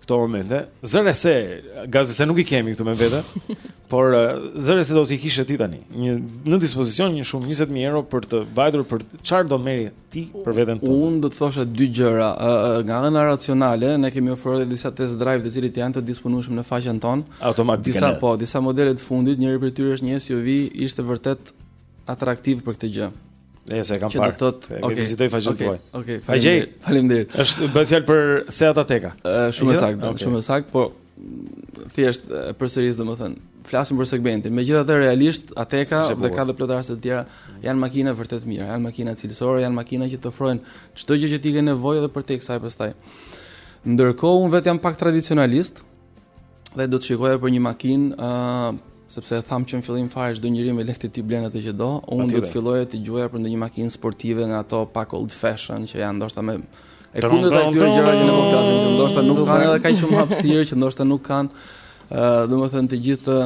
S4: këto momente. Zëre se gazi se nuk i kemi këtu me vete, por zëre se do t'i kishe ti tani. Një në dispozicion një shumë 20000 euro për të mbajtur për çfarë do merrje ti për veten tënde.
S12: Unë do të thosha dy gjëra. Nga ana racionale, ne kemi ofruar edhe disa test drive të cilët janë të disponueshëm në faqen tonë.
S4: Automatikisht.
S12: Disa po, disa modele të fundit, njëri prej tyre është një SUV, ishte vërtet atraktiv për këtë gjë.
S4: Ne se e kam parë.
S12: Që do
S4: të
S12: thotë, okay,
S4: vizitoj faqen
S12: okay,
S4: tuaj.
S12: Okej,
S4: okay,
S12: faleminderit. Faleminderit.
S4: Është bëhet fjalë për Seat Ateca.
S12: Është shumë saktë,
S4: okay.
S12: shumë saktë, po thjesht përsëris domethënë flasim për segmentin megjithatë realisht
S4: Ateca
S12: dhe ka dhe plot raste të tjera janë makina vërtet të mira janë makina cilësore janë makina që të ofrojnë çdo gjë që ti ke nevojë edhe përtej saj pastaj ndërkohë unë vetë jam pak tradicionalist dhe do të shikoja për një makinë, ë uh, sepse e thamë që në fillim fare çdo njeri me lekët e tij blen atë që do, unë do të filloja të gjuaja për ndonjë makinë sportive nga ato pak old fashion që janë ndoshta më e kundërta
S4: e
S12: atyre gjëra që ne po flasim, që ndoshta nuk kanë edhe kaq shumë hapësirë, që ndoshta nuk kanë ë uh, domethënë të gjithë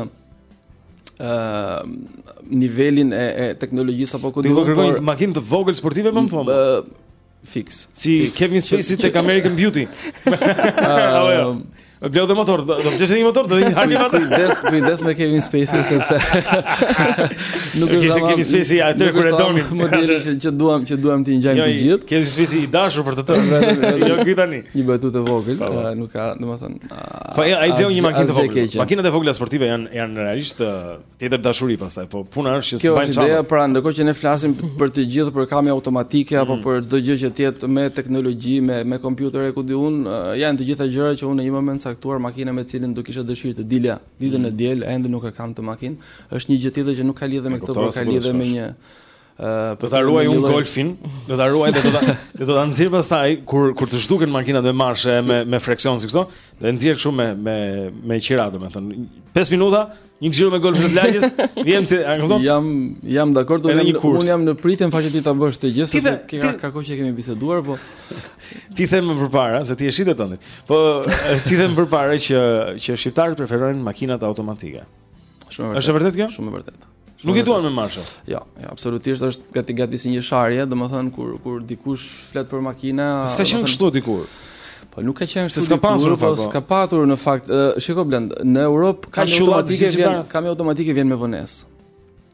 S12: nivelin e, e teknologjisë apo ku di unë.
S4: Ti po kërkon një makinë të vogël sportive,
S12: domethënë. Fix.
S4: Si Kevin Spacey tek American Beauty. Ëm Bleu dhe motor, do të gjesh një motor, do të një Harley motor.
S12: Kujdes, kujdes me Kevin Spacey sepse nuk
S4: është
S12: gjeshë
S4: Kevin Spacey
S12: atë
S4: kur e
S12: doni.
S4: Më
S12: deri që që duam, që duam të ngjajmë
S4: jo,
S12: të gjithë.
S4: Kevin Spacey i dashur për të tërë. Jo ky tani.
S12: Një batutë e vogël,
S4: po, po.
S12: Eh, nuk ka, domethënë.
S4: Po ai bleu një makinë të vogël. Makinat e vogla sportive janë janë realisht eh, tjetër dashuri pastaj, po puna është që s'bajnë çfarë.
S12: Kjo është ideja, pra ndërkohë që ne flasim për të gjithë për kamio automatike apo
S4: mm.
S12: për çdo gjë që të jetë me teknologji, me me kompjuter e ku di un, janë të gjitha gjëra që unë në një moment të caktuar makina me të cilën do kisha dëshirë të dilja ditën e mm. diel, ende nuk e kam atë makinë. Është një gjë tjetër që nuk ka lidhje me këtë, por ka lidhje me një
S4: do ta ruaj un golfin, do ta ruaj dhe do ta dhe do ta nxjerr pastaj kur kur të zhduken makinat me marshe me me freksion si këto, do e nxjerr kështu me me me qira domethënë. 5 minuta, një xhiro me golfin e lagjes, vjen si a kupton?
S12: Jam jam dakord, unë jam un jam në pritje fakt që ti ta bësh atë gjë
S4: se
S12: ke ka ka kohë që kemi biseduar, po
S4: ti them më përpara se ti e shitet tani. Po ti the më përpara që që shqiptarët preferojnë makinat automatike.
S12: Shumë e vërtetë.
S4: Është e vërtetë kjo?
S12: Shumë e vërtetë.
S4: Nuk i duan me marsha.
S12: Jo, jo, absolutisht është gati gati si një sharje, domethënë kur kur dikush flet për makina, po
S4: s'ka qenë kështu dikur.
S12: Po nuk ka qenë kështu.
S4: S'ka pasur,
S12: po,
S4: po
S12: s'ka patur në fakt. Shiko Blend, në Europë
S4: kamio
S12: automatike vjen, kamio automatike vjen me vonesë.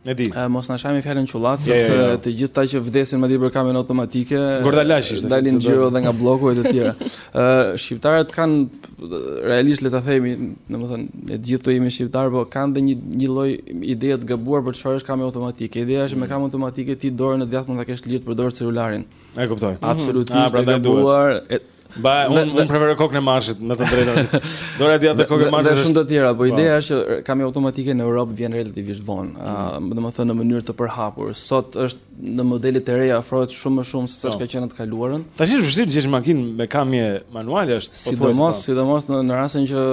S4: E di.
S12: Ë mos na shaj me
S4: fjalën qullac
S12: sepse të gjithë ata që vdesin madje për kamion automatike.
S4: Gordalash ishte.
S12: Dalin xhiro dhe nga blloku e të tjera. Shqiptarët kanë, realisht le ta themi, domethënë, ne të gjithë jemi shqiptarë, po kanë dhe një, një lloj ideje të gabuar për çfarë është kamio automatike. Ideja është mm. me kamio automatike ti dorën e djathtë mund ta kesh të lirë të përdor celularin.
S4: E kuptoj.
S12: Mhm.
S4: Absolutisht,
S12: mm
S4: -hmm. e
S12: gabuar. E...
S4: Ba, unë un preferoj kokën e marshit, them të drejtën. Dora e djathtë në kokën e marshit.
S12: Dhe shumë të tjera, po,
S4: po.
S12: ideja është që kamio automatike në Europë vjen relativisht vonë. Mm. Uh, domethënë, në mënyrë të përhapur. Sot është Në modelet e reja ofrohet shumë më shumë se sa
S4: po.
S12: ka qenë në të kaluarën.
S4: Tash është vështirë të gjesh makinë me kambio manuale është.
S12: Po sidomos,
S4: po.
S12: sidomos në në rastin që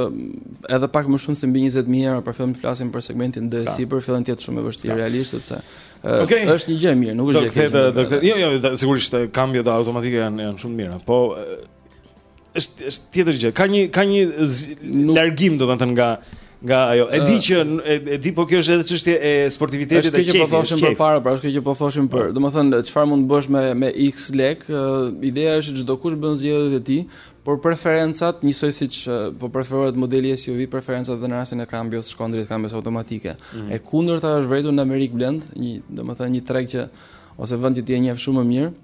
S12: edhe pak më shumë se mbi 20000 euro për fillim të flasim për segmentin dhe fillon të jetë shumë e vështirë realisht sepse
S4: okay.
S12: është një gjë e mirë, nuk është gjë e keqe.
S4: Jo, jo, sigurisht kambiot automatike janë janë shumë të mira, po Është është tjetër gjë. Ka një ka një largim domethënë nga
S13: nga ajo. E di që e di po kjo është edhe çështje e sportivitetit
S12: të
S13: qenë.
S12: Është kjo që po thoshim
S13: më
S12: parë, pra është kjo që po thoshim për. Domethënë çfarë mund të bësh me me X lek? Ideja është çdokush bën zgjedhjet e tij, por preferencat njësoj siç po preferohet modeli SUV, preferencat dhe në rastin e kambios shkojnë drejt kambios automatike.
S13: Mhm.
S12: E kundërta është vërejtur në Amerikë Blend, një domethënë një treg që ose vend që ti e njeh shumë më mirë.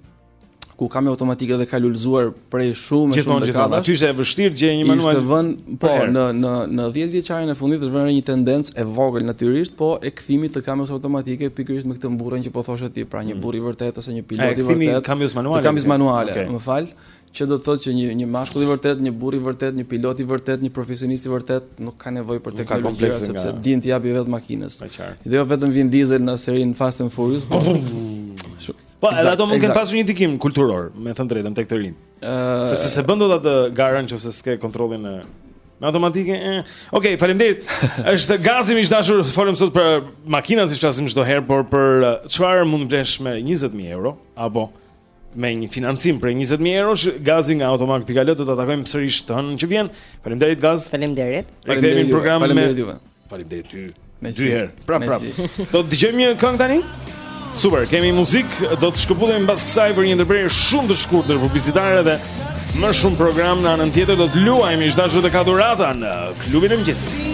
S12: ku kambio automatike ka lulëzuar prej shumë e shumë dekadash.
S13: Aty ishte e vështirë të gjeje një manual.
S12: Ishte vën po në në në 10 vjeçarin e fundit është vënë re një tendencë e vogël natyrisht, po e kthimit të kambios automatike pikërisht me këtë mburrjen që po thoshe ti, pra një mm. burrë i vërtetë ose një pilot i vërtetë.
S13: Kthimi
S12: i
S13: kambios manuale.
S12: Kambios manuale,
S13: okay.
S12: më fal, që do të thotë që një një mashkull i vërtetë, një burrë i vërtetë, një pilot i vërtetë, një profesionist i vërtetë nuk ka nevojë për teknologji sepse di t'i japë vetë makinës. Dhe jo vetëm Vin Diesel në serinë Fast and Furious, po
S13: Po, edhe ato mund të kenë pasur një ndikim kulturor, me thënë të drejtën, tek të rinj.
S12: Ëh,
S13: sepse s'e bën dot atë garën nëse s'ke kontrollin me automatike. Eh. Okej, okay, faleminderit. Gazi i dashur, folëm sot për makinat siç flasim çdo herë, por për çfarë mund të blesh me 20000 euro apo me një financim për 20000 euro, Gazi nga automak.al do ta takojmë sërish të hënën që vjen. Faleminderit Gaz.
S6: Faleminderit.
S12: Faleminderit
S13: për programin.
S12: Faleminderit juve.
S13: Faleminderit ty. Dy herë. Prap prap. Do të dëgjojmë një këngë tani? Super, kemi muzikë, do të shkëputemi pas kësaj për një ndërprerje shumë të shkurtër publicitare dhe më shumë program në anën tjetër do të luajmë ish dashur të Kadurata në klubin e mëngjesit.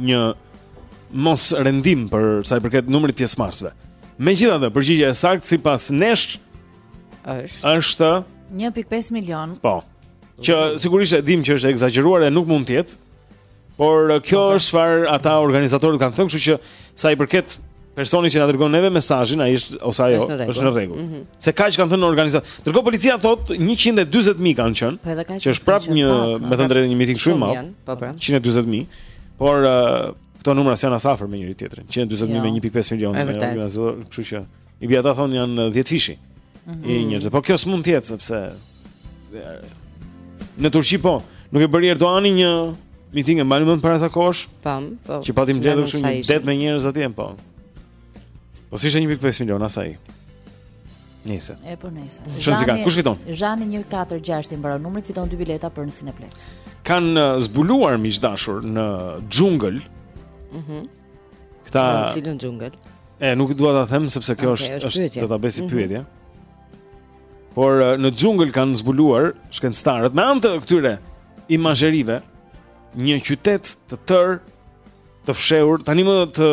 S13: një mosrendim për sa i përket numrit të pjesëmarrësve. Megjithatë, përgjigjja e saktë sipas nesh
S6: është
S13: është
S5: 1.5 milion.
S13: Po.
S4: Që sigurisht e dim që është e ekzagjeruar e nuk mund të jetë. Por kjo okay. është çfarë ata organizatorët kanë thënë, kështu që sa i përket Personit që na dërgon neve mesazhin, ai është ose ajo
S6: është në rregull.
S4: Mm
S6: -hmm.
S4: Se kaq kanë thënë organizatorët. Ndërkohë policia thotë 140 mijë kanë qenë.
S6: Po edhe kaq.
S4: Që është prap një, me të drejtë një miting shumë i madh.
S6: Po pra.
S4: 140 mijë. Por uh, këto numra s'janë as afër me njëri-tjetrin. 140
S6: mijë
S4: me 1.5 milionë. Kështu që i bi ata thonë janë 10 fishi. Mm
S6: -hmm.
S4: I njerëzve. Po kjo s'mund të jetë sepse Në Turqi po, nuk e bëri Erdoani një miting e mbani mend para sa kohësh?
S6: Po, po.
S4: Që
S6: pati
S4: mbledhur kështu një det me njerëz atje, po. Po si ishte 1.5 milion asaj. Nëse.
S5: E po
S4: nëse. Shumë sikur. Kush fiton?
S5: Zhani 146 i mbaron numrin, fiton dy bileta për në Cineplex.
S4: Kanë uh, zbuluar miq të dashur në xhungël.
S6: Mhm.
S4: Mm Këta
S6: në cilën xhungël?
S4: E nuk dua ta them sepse kjo
S6: okay,
S4: është
S6: është
S4: do ta bësi mm
S6: -hmm.
S4: pyetje. Por eh, në xhungël kanë zbuluar shkencëtarët me anë të këtyre imazherive një qytet të tërë të fshehur tani më të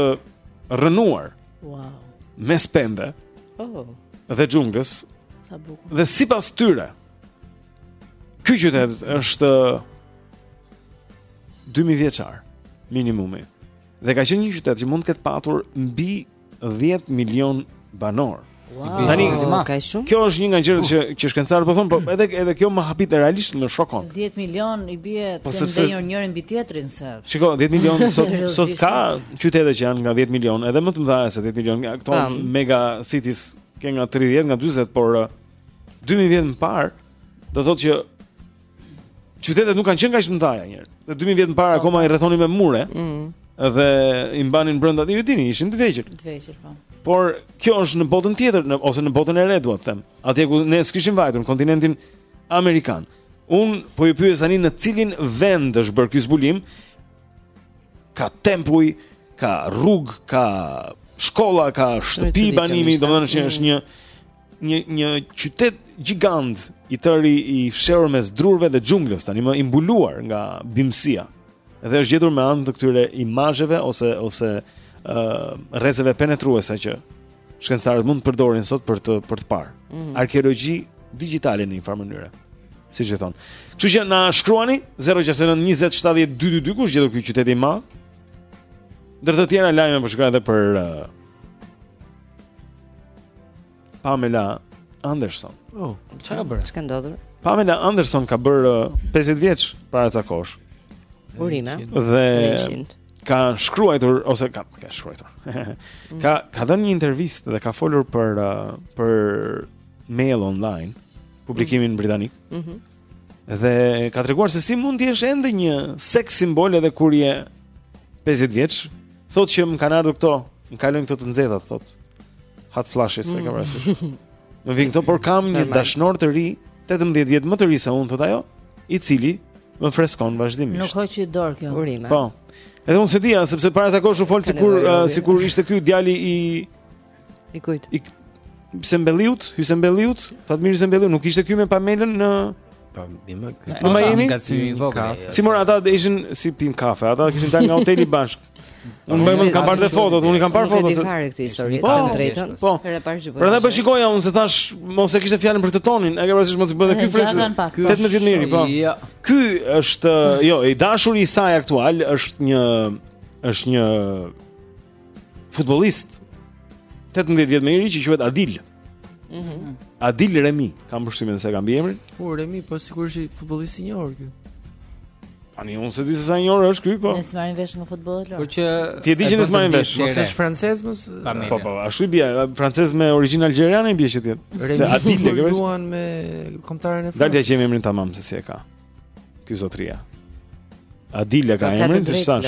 S4: rrënuar.
S5: Wow.
S4: Mes pemëve.
S6: Oh.
S4: Dhe xhunglës.
S5: Sa bukur.
S4: Dhe sipas tyre ky qytet është 2000 vjeçar minimumi. Dhe ka qenë një qytet që mund të ketë patur mbi 10 milion banorë.
S6: Wow.
S4: Tani, kjo është një nga gjërat që që shkencëtarët po thonë, po edhe edhe kjo më habit realisht më shokon.
S5: 10 milion i bie të
S4: po,
S5: ndenjur njëri mbi tjetrin se.
S4: Shiko, 10 milion sot sot ka qytete që janë nga 10 milion, edhe më të mëdha se 10 milion, këto
S6: Tam.
S4: mega cities kanë nga 30, nga 40, por 2000 uh, vjet më parë do thotë që Qytetet nuk kanë qenë kaq të mëdha një herë. 2000 vjet më parë po, akoma po. i rrethonin me mure. Ëh.
S6: Mm.
S4: Dhe i mbanin brenda, ju dini, ishin të vegjël.
S5: Të vegjël, po.
S4: Por kjo është në botën tjetër, në ose në botën e re, dua të them. Atje ku ne s'kishim vajtur në kontinentin amerikan. Unë po ju pyes tani në cilin vend është bërë ky zbulim? Ka tempuj, ka rrugë, ka shkolla, ka shtëpi banimi, domethënë është një mm. një një qytet gjigant i tëri i fshehur mes drurëve dhe xhunglës tani më i mbuluar nga bimësia. Dhe është gjetur me anë të këtyre imazheve ose ose ë uh, rrezeve penetruese që shkencëtarët mund të përdorin sot për të për të parë.
S6: Mm -hmm.
S4: Arkeologji digjitale në një farë mënyre. Siç e thonë. Kështu që na shkruani 0692070222 ku është gjetur ky qytet i madh. Ndër të tjera lajme po shkruhet edhe për uh, Pamela Anderson.
S2: Oh, ç'ka bërë?
S6: Ç'ka ndodhur?
S4: Pamela Anderson ka bërë 50 uh, vjeç para ca kohësh.
S6: Urime.
S4: Dhe ka shkruar ose ka ka shkruar. ka ka dhënë një intervistë dhe ka folur për uh, për Mail Online, publikimin mm -hmm. britanik.
S6: Mhm.
S4: Mm Dhe ka treguar se si mund të jesh ende një seks simbol edhe kur je 50 vjeç. Thotë që më kanë ardhur këto, më kalojnë këto të nxehta, thotë. Hot flashes, mm. e
S6: kam
S4: rësur. Më vinë këto, por kam një dashnor të ri, 18 vjet më të ri se unë, thotë ajo, i cili më freskon vazhdimisht.
S5: Nuk hoqi dorë kjo.
S6: Urime.
S4: Po. Edhe unë s'e dija, sepse para ca kohësh u fol sikur, uh, sikur ishte ky djali i
S6: I kujt?
S4: I Hysenbelliut? Hysenbelliut? Fatmir Hysenbelliu nuk ishte ky me Pamelën në
S14: Pa, i
S4: më ka.
S2: Po më jemi gati i vogël.
S4: Si mor ata ishin si pinë kafe, ata kishin dalë nga hoteli bashkë. Unë më kam parë të fotot, unë kam parë fotot.
S6: Unë këtë histori,
S4: po,
S6: të drejtën.
S4: Po. Prandaj po shikoja unë se thash mos e kishte fjalën për këtë tonin, e ke parasysh mos i bëhet ky fresh. 18 vjet më i ri, po.
S2: Jo.
S4: Ky është, jo, i dashuri i saj aktual është një është një futbollist 18 vjet më i ri që quhet Adil.
S6: Mhm.
S4: Mm Adil Remi, kam përshtypjen se ka mbiemrin.
S14: Po Remi, po sigurisht është futbollist i njohur ky.
S4: Ani unë s'e di se sa i njohur është ky, po.
S5: Ne s'marrim vesh nga futbolli.
S2: Po
S4: ti e di që ne s'marrim vesh.
S14: Mos është francez mos.
S4: Po po, ashtu i bie, francez me origjinë algjeriane i bie që ti. Se Adili
S14: luan me kombëtaren e Francës.
S4: Dale ta gjejmë emrin tamam se si e ka. Ky zotria. Adil e ka emrin, si thash.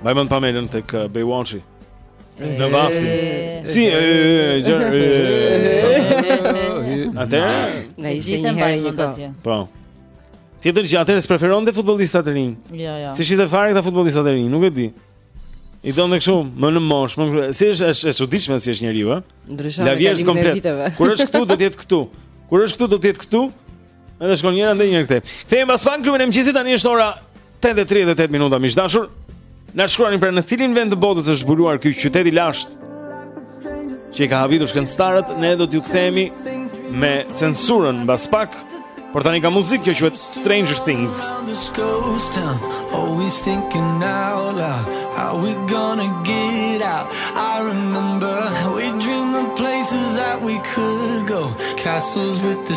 S4: Mbaj mend Pamelën tek Baywatchi Në vafti Si e gjërë Atëherë
S6: Na ishte një herë një të
S5: tje
S4: Po Tjetër që atëherë s'preferonte futbollistat e rinj
S5: Jo, jo
S4: S'i shihte fare këta futbollistat e rinj, nuk e di I donte kështu, më në moshë më në... Si është është është çuditshme si është njeriu, ë?
S6: Ndryshon me kalimin e viteve
S4: Kur është këtu, do t'jetë këtu Kur është këtu, do t'jetë këtu Edhe shkon njëra ndaj njëra këtej. Kthehemi pas pak në klubin e mëngjesit tani është ora 8:38 minuta miq të dashur. Na shkruani pra në cilin vend të botës është zbuluar ky qytet i lashtë. Që i ka habitur shkencëtarët, ne do t'ju kthehemi me censurën mbas pak. Por tani ka muzikë kjo quhet Stranger Things.
S8: Always thinking out loud how we gonna get out. I remember we dream of places that we could go. Castles with the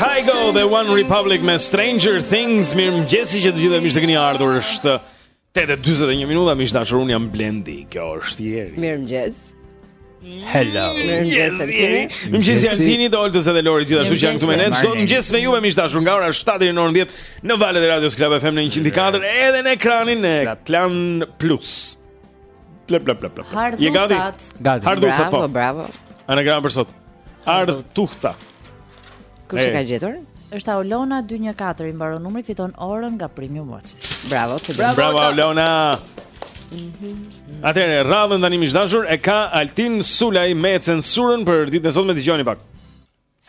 S4: Kygo dhe One Republic me Stranger Things Mirëmëngjesi që të gjithëve mirë se keni ardhur është 8.41 minuta Miq të dashur unë jam Blendi Kjo është Jeri
S6: Mirëmëngjesi
S4: Hello.
S6: Mirëmëngjes Altini.
S4: Mirëmëngjes Altinit, Oltës edhe Lori gjithashtu që janë këtu me ne. Çdo mëngjes me juve miq të dashur nga ora 7 deri në orën 10 në valët e radios Club FM në 104 edhe në ekranin e Klan Plus. Bla bla bla bla. Je gati?
S2: Gati.
S4: Bravo, po.
S6: bravo.
S4: Anagram për sot. Ardh Tuhca.
S6: Kush e ka gjetur?
S5: Është Aulona 214 i mbaron numri fiton orën nga Premium Watches.
S6: Bravo, të
S4: bravo. Bravo Aulona. Mhm. Atëre, radhën tani miq të dashur e ka Altin Sulaj me censurën për ditën e sotme dëgjoni pak.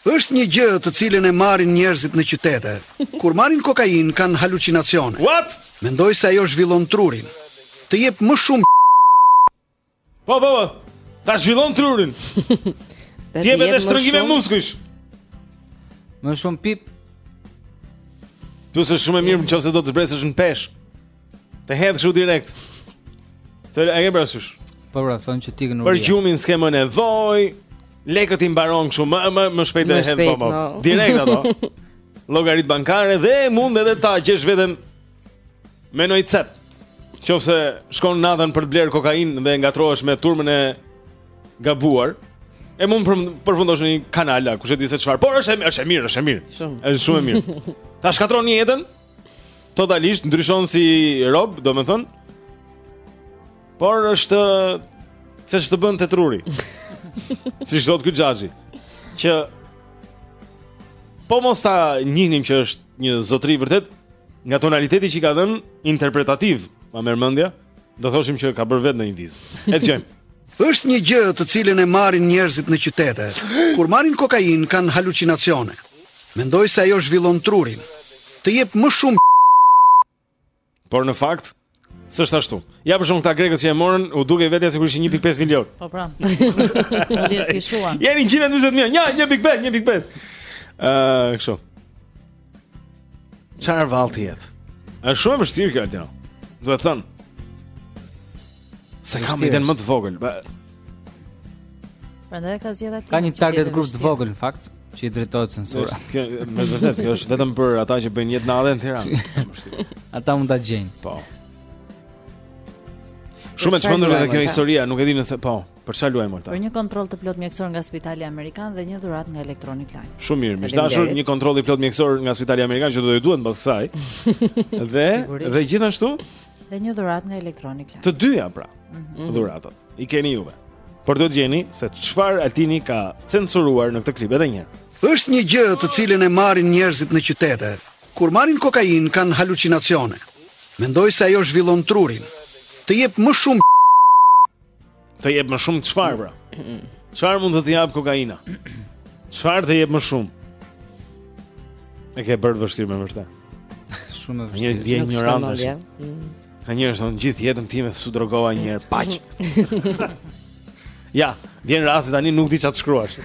S15: Është një gjë të cilën e marrin njerëzit në qytete. Kur marrin kokainë kanë halucinacione.
S4: What?
S15: Mendoj se ajo zhvillon trurin. Të jep më shumë
S4: Po, po, po. Ta zhvillon trurin. Ti jep edhe shtrëngime muskujsh.
S2: Më shumë pip.
S4: Tu se shumë e mirë nëse do të zbresësh në peshë. Të hedh kështu direkt. E ke parasysh?
S2: Po pra, thonë që ti që nuk.
S4: Për gjumin s'ke më nevojë. Lekët i mbaron kështu më më më shpejt e hedh po. Direkt ato. Llogaritë bankare dhe mund edhe ta gjesh veten Në ndonjë cep. Qoftë se shkon natën për të blerë kokainë dhe ngatërrohesh me turmën e gabuar, e mund për, përfundosh në një kanal, kush e di se çfarë. Por është e, është e mirë, është e mirë.
S6: Shumë.
S4: Është shumë e mirë. Ta shkatërron jetën. Totalisht ndryshon si rob, domethënë. Por është se ç'të bën te truri. Siç thotë ky xhaxhi që po mos ta njihnim që është një zotri vërtet nga tonaliteti që i ka dhënë interpretativ, ma merr mendja, do thoshim që ka bërë vetë ndonjë vizë. E dëgjojmë.
S15: Është një gjë të cilën e marrin njerëzit në qytete. Kur marrin kokainë kanë halucinacione. Mendoj se ajo zhvillon trurin. Të jep më shumë
S4: Por në fakt s'është ashtu. Ja për shembull këta grekët që e morën, u dukej vetja sikur ishin 1.5 milion.
S5: Po pra. Dhjetëfishuan.
S4: Jeni 140 mijë. Ja, 1.5, 1.5. Ëh, kështu. Çfarë vallë të jetë? Është shumë e vështirë kjo Altino. Duhet thënë. S'e kam
S2: Vështirë
S4: idenë më
S2: është.
S4: të vogël. Ba,
S5: Prandaj e ka zgjedhur atë.
S2: Ka një target group të vogël në fakt që i drejtohet censura.
S4: është- kjo- Me vërtet, kjo është vetëm për ata që bëjnë jetë nate në Tiranë. Kam përshtypjen.
S2: Ata mund ta gjejnë.
S4: Po. Shumë e
S6: çfarë
S4: çmendur edhe
S6: luajmë,
S4: kjo
S6: ata?
S4: historia, nuk e di nëse po. Për çfarë luajmë Olta?
S5: Për një kontroll të plotë mjekësor nga Spitali Amerikan dhe një dhuratë nga Electronic Line.
S4: Shumë mirë, miq
S6: Faleminderit.
S4: të dashur, një kontroll i plotë mjekësor nga Spitali Amerikan që do ju duhet mbas kësaj. Dhe
S5: Sigurisht.
S4: dhe gjithashtu
S5: Dhe një dhuratë nga Electronic Line.
S4: Të dyja pra.
S5: Mm -hmm.
S4: Dhuratat. I keni juve. Por do të gjeni se çfarë Altini ka censuruar në këtë klip edhe një herë.
S15: Është një gjë të cilën e marrin njerëzit në qytete. Kur marrin kokainë kanë halucinacione. Mendoj se ajo zhvillon trurin. Të jep më shumë
S4: të jep më shumë çfarë pra? Çfarë mund të të jap kokaina? Çfarë të jep më shumë? E ke bërë vështirë me vërtet.
S2: Shumë vështirë.
S6: Ndihem
S4: injorante. Ka njerëz, gjë që gjithë jetën time s'u drogova një herë paq. ja, vjen rasti tani nuk di ça të shkruash.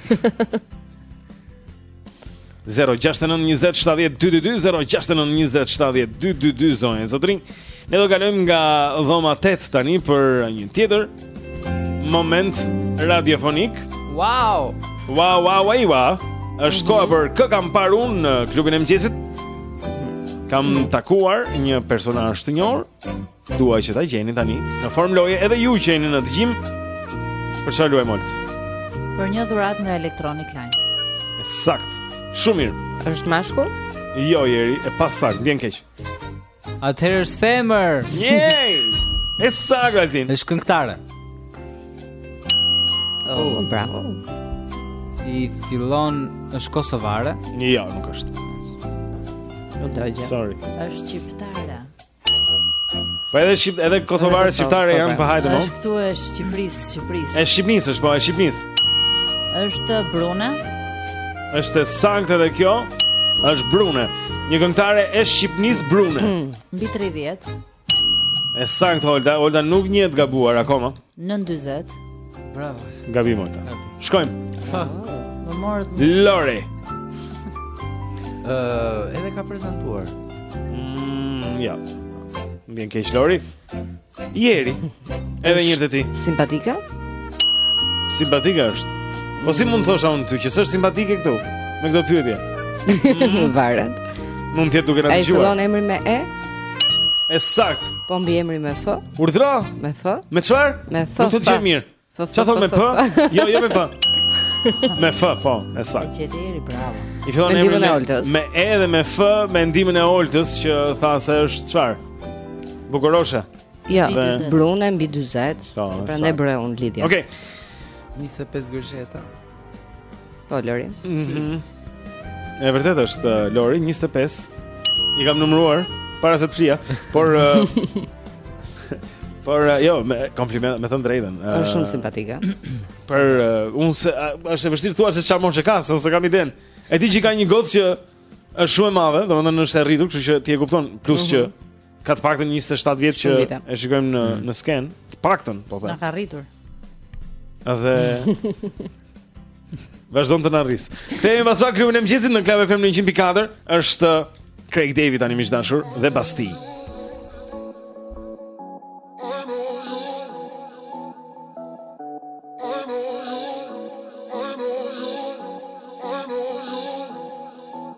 S4: 0-6-9-27-12-22 0-6-9-27-12-22 Zonja e zotërinj Ne do kalojmë nga dhoma 8 tani Për një tjetër Moment radiofonik
S2: Wow
S4: Wow, wow, wow, wow është koha mhm. për kë kam parë unë në klubin e mëngjesit Kam takuar një personazh të njohur Dua që ta gjeni tani në formë loje edhe ju që jeni në dëgjim. Për çfarë luajmë Olt?
S5: Për një dhuratë nga Electronic Line.
S4: Sakt. Shumë mirë.
S6: Është mashkull?
S4: Jo, jeri, e pasakt, vjen keq.
S2: Atëherë është femër.
S4: Yay! E sakt Altin.
S2: Është këngëtare.
S6: Oh, bravo.
S2: I fillon është kosovare?
S4: Jo, nuk është.
S6: Nuk dojë.
S4: Sorry.
S5: Është shqiptare.
S4: Po edhe shqip, edhe
S6: kosovarët
S4: shqiptarë
S6: po,
S4: janë
S6: po, po.
S4: pa hajde më.
S5: Është këtu e Shqipërisë, Shqipërisë.
S4: E Shqipnisë është, po e Shqipnisë.
S5: Është Brune.
S4: Është sankte dhe kjo. Është Brune. Një këngëtare e Shqipnisë brune.
S5: Hmm, mbi 30.
S4: E saktë Olta, Olta nuk njihet gabuar akoma.
S5: Nën 40.
S2: Bravo.
S4: Gabim Olta. Shkojmë. Ha.
S5: Më morët.
S4: Lori.
S14: Ëh, uh, edhe ka prezantuar.
S4: Mm, ja. Vjen keq Lori. Jeri. Edhe një të ti.
S6: Simpatike?
S4: Simpatike është. Po si mund të thosha unë ty që s'është simpatike këtu me këto pyetje? Mm.
S6: Varet.
S4: Mund të jetë duke na dëgjuar.
S6: A i fillon emri me E.
S4: E sakt.
S6: Po mbiemri me F.
S4: Urdhro.
S6: Me f.
S4: Me çfarë?
S6: Me f.
S4: Nuk dëgjoj mirë. Çfarë thotë me p? Jo, jo me p. Me f, po, e sakt.
S5: E
S4: gjeti
S5: Jeri, bravo.
S4: I fillon
S6: me ndihmën e Oltës.
S4: Me e dhe me f, me ndihmën e Oltës që tha se është çfarë? Bukuroshe.
S6: Ja,
S5: jo, dhe...
S6: brune mbi 40.
S4: Po,
S6: Prandaj bëra unë lidhjen.
S4: Okej. Okay.
S14: 25 gërsheta.
S6: Po Lori.
S4: Mm -hmm. E vërtet është uh, Lori 25. I kam numëruar para se të flia, por uh, Por uh, jo, me kompliment, me thënë të drejtën.
S6: Është uh, shumë simpatike.
S4: Për uh, unë se uh, është e vështirë të thuash se çfarë moshë ka, se unë s'kam idenë. E di që ka një gocë që është shumë e madhe, domethënë është e rritur, kështu që ti e kupton, plus mm -hmm. që Ka të paktën 27 vjet që e shikojmë në mm. në sken, të paktën, po them.
S5: Na ka rritur.
S4: Edhe Vazhdon të na rris. Kthehemi pas pak klubin e mëngjesit në Club FM 104, është Craig David tani më dashur dhe
S13: Basti.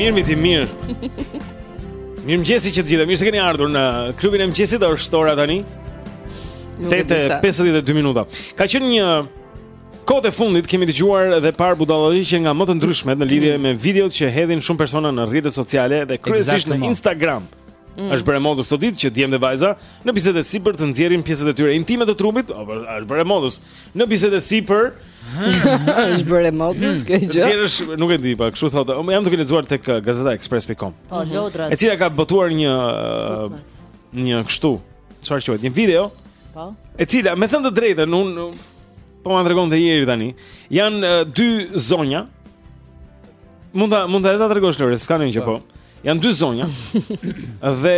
S4: Mirë, ti mirë. Mirëmëngjesi të gjithë, mirë se keni ardhur në klubin e mëngjesit, është ora tani. 8.52 minuta. Ka qënë një kohët e fundit, kemi dëgjuar dhe parë budallallëqe nga më të ndryshmet në lidhje mm. me videot që hedhin shumë persona në rrjetet sociale dhe kryesisht në Instagram.
S2: Mm.
S4: Është bërë modë këto ditë që djem dhe vajza në bisedë e sipër të nxjerrin pjesët e tyre intime të trupit, është bërë modë. Në bisedë e sipër,,
S6: Është bërë modës kjo gjë.
S4: Tjerë është, nuk e di, pa, kështu thotë. Unë jam duke lexuar tek eh, Gazeta Express.com.
S5: Po, mhm. lodrat.
S4: E cila ka botuar një eh, një kështu, çfarë quhet, një video.
S5: Po.
S4: E cila, me thënë të drejtën, unë po ma tregon Lori tani. Janë eh, dy zonja. Mund ta mund ta tregosh Lore, s'ka ndonjë gjë po. po. Janë dy zonja. dhe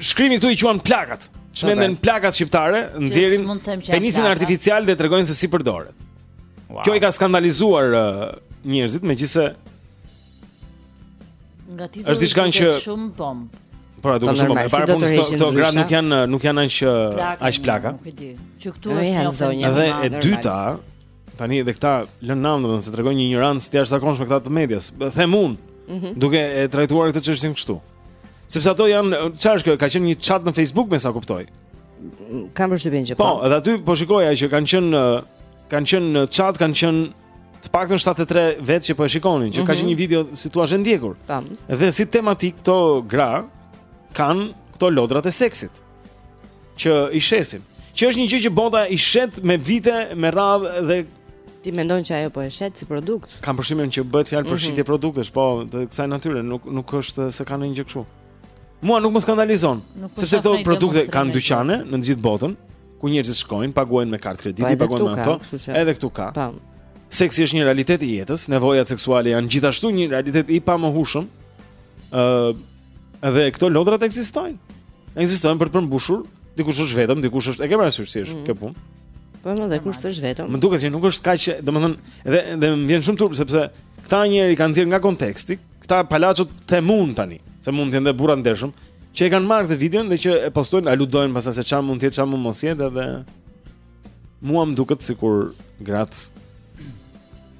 S4: Shkrimi këtu i quan plakat. Çmenden okay. plakat shqiptare, nxjerrin penisin artificial dhe tregojnë se si përdoret. Wow. Kjo i ka skandalizuar uh, njerëzit, megjithëse
S5: nga titulli
S4: është diçka që
S5: shumë bombë.
S4: Po,
S6: ato
S4: shumë. E para
S6: punës
S4: këto këto gra nuk janë nuk janë aq as
S5: plaka. Nuk e di. Që këtu është një zonjë. Dhe
S4: e dyta, Tani edhe këta lënë nam, domethënë se tregojnë një injorancë të jashtëzakonshme këta të medias. Them unë,
S6: mm -hmm.
S4: duke e trajtuar këtë çështje kështu. Sepse ato janë çfarë është ka qenë një chat në Facebook me sa kuptoj.
S6: Kam përshtypjen që
S4: po. Po, edhe aty po shikoja që kanë qenë kanë qenë në chat, kanë qenë të paktën 73 vetë që po e shikonin, që mm -hmm. ka
S6: mhm.
S4: qenë një video si thua e ndjekur.
S6: Tam.
S4: Dhe si tematikë këto gra kanë këto lodrat e seksit. që i shesin. Që është një gjë që bota i shet me vite me radhë dhe
S6: ti mendon që ajo po e shet si produkt.
S1: Kam përshtypjen që bëhet fjalë për
S6: mm -hmm.
S1: shitje produktesh, po të kësaj natyre, nuk nuk është se kanë një gjë kështu. Mua nuk më skandalizon, sepse këto produkte kanë dyqane në gjithë botën, ku njerëzit shkojnë, paguajnë me kartë krediti, paguajnë me ato. Edhe këtu ka.
S6: Po.
S1: Seksi është një realitet i jetës, nevojat seksuale janë gjithashtu një realitet i pamohueshëm. Ëh, uh, Edhe këto lodrat ekzistojnë. Ekzistojnë për të përmbushur, dikush është vetëm, dikush është, e ke parasysh si është
S6: mm.
S1: kjo punë?
S6: Po mo dhe kush është vetëm.
S1: Më duket se nuk është kaq, domethënë, edhe edhe më vjen shumë turp sepse këta njerëz kanë nxjerrë nga konteksti, këta palaçot them unë tani, se mund të jenë burra të ndershëm, që e kanë marrë këtë video dhe që e postojnë, aludojnë pastaj se çfarë mund të jetë, çfarë mund mos jetë edhe mua më duket sikur grat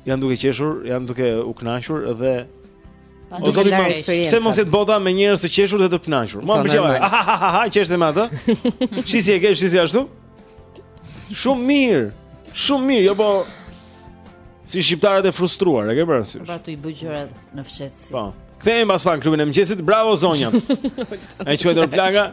S1: janë duke qeshur, janë duke u kënaqur dhe O të
S5: kemi
S1: po
S5: eksperiencë.
S1: Pse mos jetë bota me njerëz të qeshur dhe të kënaqur? Mua
S6: po,
S1: më pëlqeu. Ha ha ha ha, qeshte me atë. Shisi e ke, shisi ashtu? Shumë mirë. Shumë mirë, jo po si shqiptarët e frustruar, e ke parasysh?
S5: Po pra, t'i bëj gjëra në fshehtësi.
S1: Po. Kthehemi pas pak në klubin e mëngjesit. Bravo zonja. Ai
S16: quhet Dorplaga.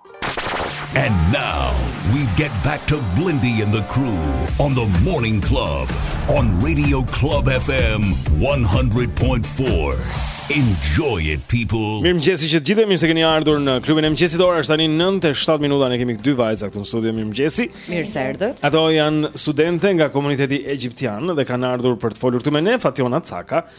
S16: And
S1: now we get back to Blendi and the crew on the Morning Club on Radio Club FM 100.4. Enjoy it people.
S4: Mirëmëngjesi të gjithëve mirë se keni ardhur në klubin e mëngjesit. Ora është tani 9:07 minuta, ne kemi dy vajza këtu në studio. Mirëmëngjesi.
S6: Mirë se erdhët.
S4: Ato janë studente nga komuniteti egjiptian dhe kanë ardhur për të folur këtu me ne Fationa Caka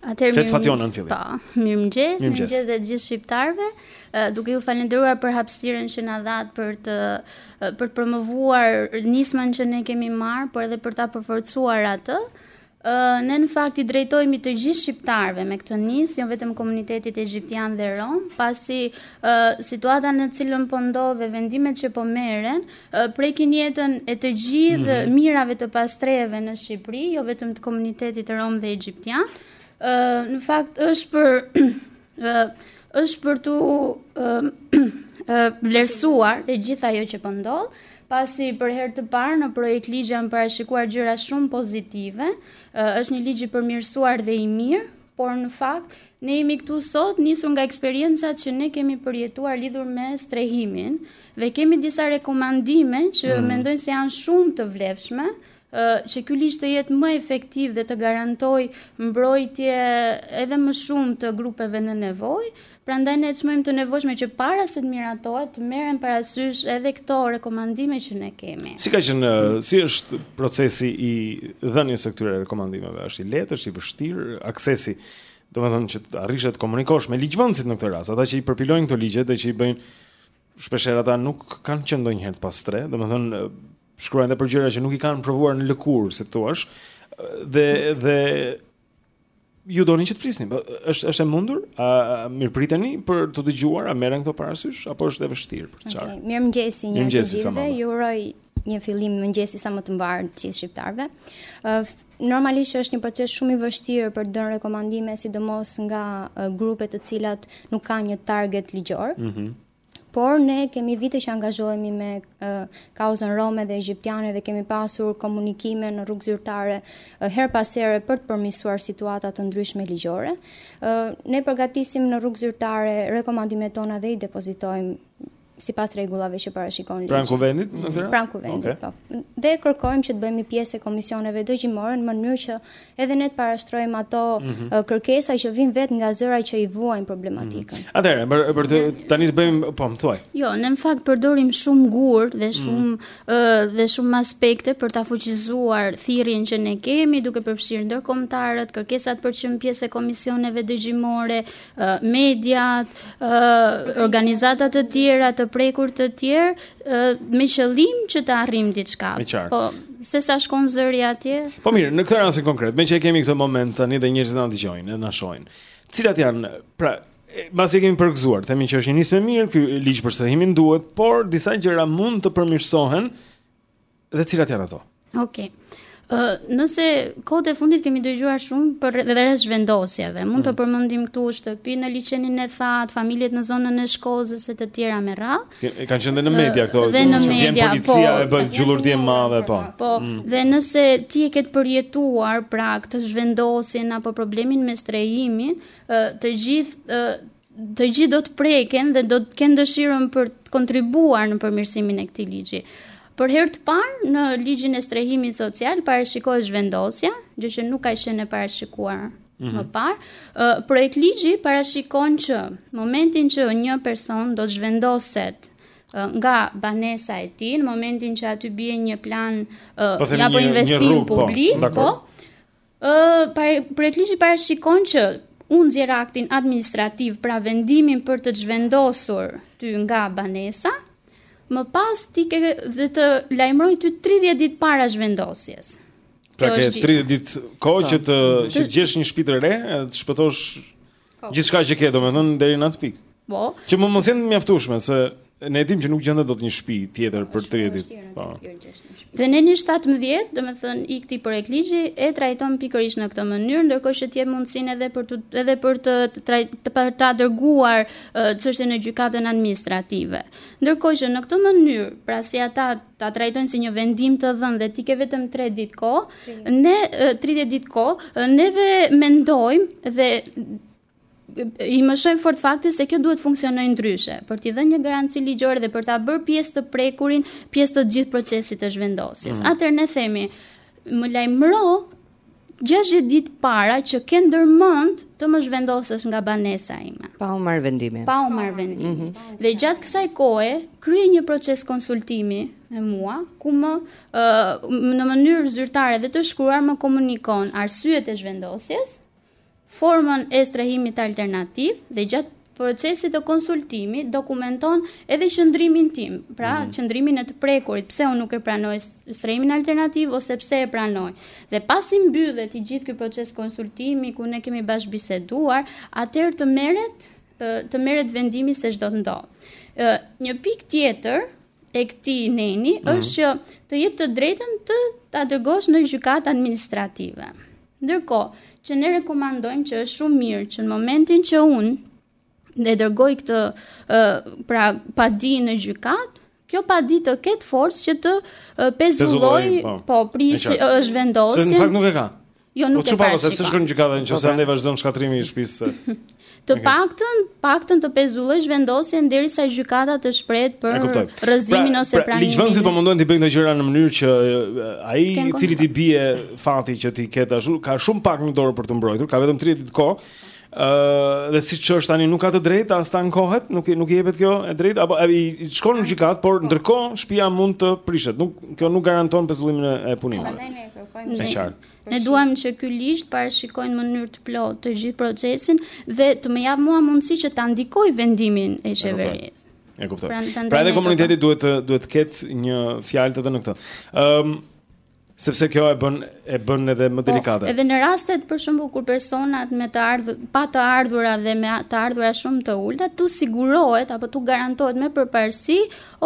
S4: Atëherë mirë. Fatjona në fillim.
S17: Po, mirëmëngjes,
S4: mirëmëngjes
S17: dhe të gjithë shqiptarëve, duke ju falendëruar për hapësirën që na dhat për të për të promovuar nismën që ne kemi marrë, por edhe për ta përforcuar atë. Ë ne në fakt i drejtohemi të gjithë shqiptarëve me këtë nismë, jo vetëm komunitetit egjiptian dhe rom, pasi ë situata në të cilën po ndodh dhe vendimet që po merren prekin jetën e të gjithë
S18: mm -hmm.
S17: mirave të pastrehëve në Shqipëri, jo vetëm të komunitetit rom dhe egjiptian. Ë në fakt është për ë është për t'u ë vlerësuar e gjithë ajo që po ndodh, pasi për herë të parë në projektligj janë parashikuar gjëra shumë pozitive. Ë është një ligj i përmirësuar dhe i mirë, por në fakt ne jemi këtu sot nisur nga eksperiencat që ne kemi përjetuar lidhur me strehimin dhe kemi disa rekomandime që
S18: mm.
S17: mendojmë se janë shumë të vlefshme që ky ligj të jetë më efektiv dhe të garantojë mbrojtje edhe më shumë të grupeve në nevojë, Prandaj ne çmojmë të nevojshme që para se të miratohet të merren parasysh edhe këto rekomandime që ne kemi.
S4: Si ka qenë, si është procesi i dhënies së këtyre rekomandimeve? Është i lehtë, është i vështirë aksesi? Domethënë që të arrish të komunikosh me ligjvënësit në këtë rast, ata që i përpilojnë këto ligje dhe që i bëjnë shpesh herë ata nuk kanë qenë ndonjëherë të pastrehë, domethënë shkruajnë edhe për gjëra që nuk i kanë provuar në lëkurë, si thua, dhe dhe Ju doni që të flisni, po është është e mundur? A mirëpriteni për t'u dëgjuar, a merren këto parasysh apo është e vështirë për të
S18: çfarë? Okay. Mirëmëngjes juve, të gjithëve. Ju uroj një fillim mëngjesi sa më të mbarë të gjithë shqiptarëve. Uh, normalisht është një proces shumë i vështirë për të dhënë rekomandime sidomos nga uh, grupe të cilat nuk kanë një target ligjor.
S4: Mm -hmm.
S18: Por ne kemi vite që angazhohemi me kauzën rome dhe egjiptiane dhe kemi pasur komunikime në rrugë zyrtare herë pas here për të përmirësuar situata të ndryshme ligjore. Ne përgatisim në rrugë zyrtare rekomandimet tona dhe i depozitojmë sipas rregullave që parashikon ligji.
S4: Pranë kuvendit? Në të
S18: Pranë kuvendit,
S4: okay.
S18: po. Dhe kërkojmë që të bëhemi pjesë e komisioneve dëgjimore në mënyrë që edhe ne të parashtrojmë ato
S4: mm
S18: -hmm. kërkesa që vijnë vetë nga zëra që i vuajnë problematikën. Mm -hmm.
S4: Atëherë, për për të tani të bëjmë, po, më thuaj.
S17: Jo, ne në fakt përdorim shumë gurë dhe
S4: mhm.
S17: shumë mm -hmm. uh, dhe shumë aspekte për ta fuqizuar thirrjen që ne kemi, duke përfshirë ndërkombëtarët, kërkesat për të qenë pjesë e komisioneve dëgjimore, mediat, organizata të tjera, të prekur të tjerë, me qëllim që të arrijmë diçka. Po, se sa shkon zëri atje?
S4: Po mirë, në këtë rastin konkret, meqë e kemi këtë moment tani dhe njerëzit na dëgjojnë, na shohin. Cilat janë, pra, mbasi e kemi përgëzuar, themi që është një nismë e mirë, ky ligj për strehimin duhet, por disa gjëra mund të përmirësohen Dhe cilat janë ato?
S17: Okej. Okay nëse kohët e fundit kemi dëgjuar shumë për edhe rreth zhvendosjeve. Mund të mm. përmendim këtu shtëpi në Liqenin e Thatë, familjet në zonën e Shkozës e të tjera me radhë.
S4: Kanë qenë në media këto.
S17: Dhe në media, po.
S4: Policia e bën gjullurdi të madhe, po.
S17: Po,
S4: mm.
S17: dhe nëse ti e ke përjetuar pra këtë zhvendosjen apo problemin me strehimin, të gjithë Të gjithë do të preken dhe do të kenë dëshirën për të kontribuar në përmirësimin e këtij ligji. Për herë të parë në ligjin e strehimit social parashikohet zhvendosja, gjë që nuk ka qenë e parashikuar
S18: mm -hmm.
S17: më parë. Uh, projektligji parashikon që momentin që një person do të zhvendoset nga banesa e tij në momentin që aty bie një plan
S4: uh,
S17: apo
S4: investim një,
S17: një
S4: rrugë, po,
S17: publik,
S4: po,
S17: po Ë, projektligji parashikon që unë nxjerr aktin administrativ pra vendimin për të zhvendosur ty nga banesa, më pas ti ke dhe të lajmëroj ty 30 ditë para zhvendosjes.
S4: Pra ke 30 ditë kohë po. që
S17: të
S4: gjesh një shtëpi të re, të shpëtosh Gjithçka që ke, domethënë deri në atë pikë.
S17: Po.
S4: Që mund mos jenë të mjaftueshme se ne e dimë që nuk gjendet dot një shtëpi tjetër për 30 ditë. Po.
S17: Dhe neni 17, domethënë i këtij projektligji e trajton pikërisht në këtë mënyrë, ndërkohë që të jep mundësinë edhe për të edhe për të të për ta dërguar çështjen në gjykatën administrative. Ndërkohë që në këtë mënyrë, pra si ta ta trajtojnë si një vendim të dhënë dhe ti ke vetëm 3 ditë kohë, ne 30 ditë kohë, neve mendojmë dhe i mëshojmë fort faktit se kjo duhet të funksionojë ndryshe, për t'i dhënë një garanci ligjore dhe për ta bërë pjesë të prekurin, pjesë të gjithë procesit të zhvendosjes. Mm. Atëherë ne themi, më lajmëro Gjashtëdhjetë ditë para që ke ndërmend të më zhvendosësh nga banesa ime.
S6: Pa u marrë vendimi.
S17: Pa u marrë vendimi. Mm -hmm. Dhe gjatë kësaj kohe kryej një proces konsultimi me mua, ku më uh, në mënyrë zyrtare dhe të shkruar më komunikon arsyet e zhvendosjes, formën e strehimit alternativ dhe gjatë procesit të konsultimit dokumenton edhe qëndrimin tim, pra mm -hmm. qëndrimin e të prekurit, pse unë nuk e pranoj strehimin alternativ ose pse e pranoj. Dhe pasi mbyllet i gjithë ky proces konsultimi ku ne kemi bashkëbiseduar, atëherë të merret të merret vendimi se ç'do të ndodhë. Një pikë tjetër e këtij neni
S8: mm -hmm.
S17: është që të jep të drejtën të ta dërgosh në gjykatë administrative. Ndërkohë, që ne rekomandojmë që është shumë mirë që në momentin që unë dhe dërgoj këtë pra padi në gjykatë, kjo padi të ketë forcë që të
S4: pezullojë, po,
S17: po pra zhvendosjen.
S4: Se në fakt nuk e ka.
S17: Jo, po nuk
S4: po,
S17: e ka.
S4: Po
S17: çfarë
S4: se ç'është gjykata nëse pastaj vazhdon shkatërrimi i shtëpisë?
S17: Të okay. paktën, paktën të pezullosh vendosjen derisa gjykata të shprehet për rrëzimin pra, ose
S4: pra,
S17: pranimin.
S4: Pra, ligjvënësit po mundohen të bëjnë këto gjëra në mënyrë që ai i cili t'i bie fati që t'i ketë ashtu, ka shumë pak në dorë për t'u mbrojtur, ka vetëm 30 ditë kohë. Ëh, uh, dhe siç është tani nuk ka të drejtë as të ankohet, nuk nuk i jepet kjo e drejtë apo i, i shkon në gjykatë, por po. ndërkohë shtëpia mund të prishet. Nuk kjo nuk garanton pezullimin e punimeve.
S17: Prandaj ne kërkojmë.
S4: Është qartë.
S17: Ne duam që ky ligj të parashikojë në mënyrë të plotë të gjithë procesin dhe të më japë mua mundësi që ta ndikoj vendimin e qeverisë.
S4: E kuptoj.
S17: Pra,
S4: pra edhe komuniteti duhet të duhet të ketë një fjalë edhe në këtë. Ëm um, sepse kjo e bën e bën edhe më po, delikate.
S17: Po, edhe në rastet për shembull kur personat me të ardhur pa të ardhura dhe me të ardhura shumë të ulta, t'u sigurohet apo t'u garantohet me përparësi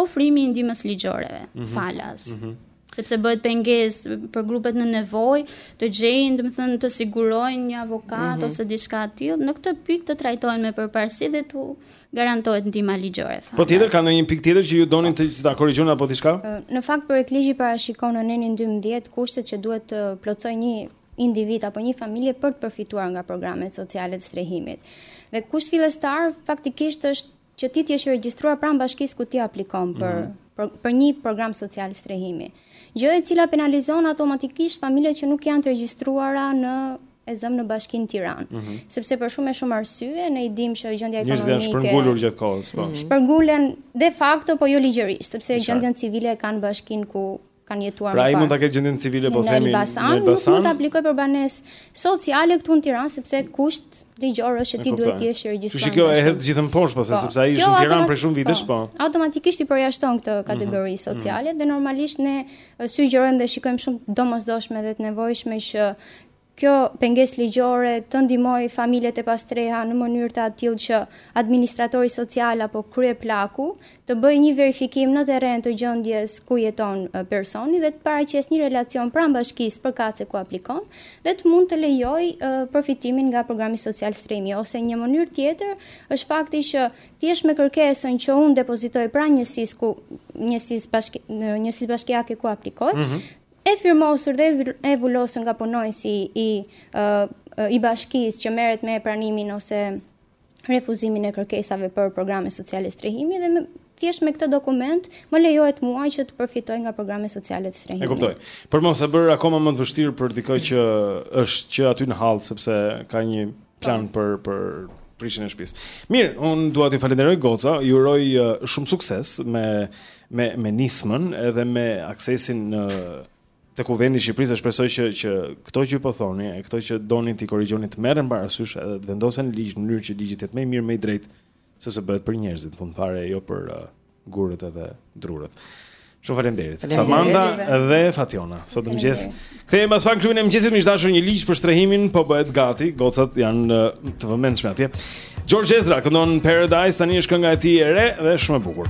S17: ofrimi i ndihmës ligjore
S8: mm -hmm.
S17: falas.
S8: Mm -hmm.
S17: sepse bëhet pengesë për grupet në nevojë të gjejnë, domethënë të sigurojnë një avokat
S6: mm -hmm.
S17: ose diçka të tillë, në këtë pikë të trajtohen me përparësi dhe t'u garantohet ndihma ligjore.
S4: Po tjetër ka ndonjë pikë tjetër që ju donit të ta korrigjoni apo diçka?
S18: Në fakt projektligji parashikon në nenin 12 kushtet që duhet të plotësojë një individ apo një familje për të përfituar nga programet sociale të strehimit. Dhe kusht fillestar faktikisht është që ti të jesh i regjistruar pranë bashkisë ku ti aplikon për
S8: mm -hmm.
S18: për, për një program social strehimi. Gjë e cila penalizon automatikisht familjet që nuk janë të regjistruara në e zëmë në bashkinë Tiranë.
S4: Mm -hmm.
S18: Sepse për shumë e shumë arsye ne i dimë që gjendja ekonomike
S4: Njerëzit janë shpërngulur gjatë kohës, po. Mm -hmm.
S18: Shpërngulen de facto po jo ligjërisht, sepse gjendjen civile e kanë në bashkinë ku kanë jetuar
S4: pra,
S18: më parë.
S4: Pra ai mund ta ketë gjendjen civile po themi
S18: në
S4: Elbasan, në
S18: Elbasan. Nuk mund të aplikojë për banesë sociale këtu në Tiranë sepse kusht ligjor është që ti duhet të jesh i regjistruar.
S4: Kështu që kjo e hedh gjithën poshtë pasi
S18: po,
S4: sepse ai është në Tiranë për shumë vitesh po. po.
S18: Automatikisht i përjashton këtë mhm, kategori mhm. sociale dhe normalisht ne sugjerojmë dhe shikojmë shumë domosdoshme dhe të nevojshme që Kjo pengesë ligjore të ndihmojë familjet e pastreha në mënyrë të atillë që administratori social apo kryeplaku të bëjë një verifikim në terren të gjendjes ku jeton personi dhe të paraqesë një relacion pranë bashkisë përkatëse ku aplikon dhe të mund të lejojë përfitimin nga programi social i strehimit ose një mënyrë tjetër është fakti që thjesht me kërkesën që unë depozitoj pranë njësisë ku njësisë bashki, njësisë bashkiake ku aplikoj,
S8: mm -hmm
S18: e firmosur dhe e vulosur nga punonjësi i i bashkisë që merret me pranimin ose refuzimin e kërkesave për programet sociale të strehimit dhe me, thjesht me këtë dokument më lejohet mua që të përfitoj nga programet sociale të strehimit.
S4: E kuptoj. Për mos e bërë akoma më të vështirë për dikë që është që aty në hall sepse ka një plan për për prishjen e shtëpisë. Mirë, un dua t'ju falenderoj goca, ju uroj uh, shumë sukses me me me nismën edhe me aksesin në te Kuvendi i Shqipërisë, shpresoj që që këto që ju po thoni, e këto që doni t'i korrigjoni të merren parasysh edhe të vendosen në ligj në mënyrë që ligji të jetë më i mirë, më i drejtë Sepse bëhet për njerëzit, fund fare, jo për uh, gurët edhe drurët. Shumë faleminderit. Samanta dhe Fationa. Sot mëngjes. Kthehemi pas pak në klubin e mëngjesit, miq të dashur, një ligj për strehimin po bëhet gati. Gocat janë të vëmendshme atje. George Ezra këndon Paradise tani është kënga e tij e re dhe shumë e bukur.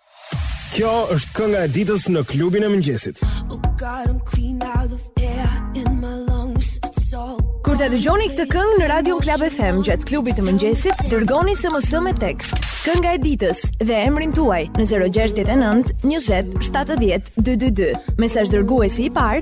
S19: Kjo është kënga e ditës në klubin e mëngjesit.
S20: Kur ta dëgjoni këtë këngë në Radio Klab FM gjatë klubit të mëngjesit, dërgoni SMS me tekst Kënga e ditës dhe emrin tuaj në 069 20 70 222. Mesazhdërguesi i parë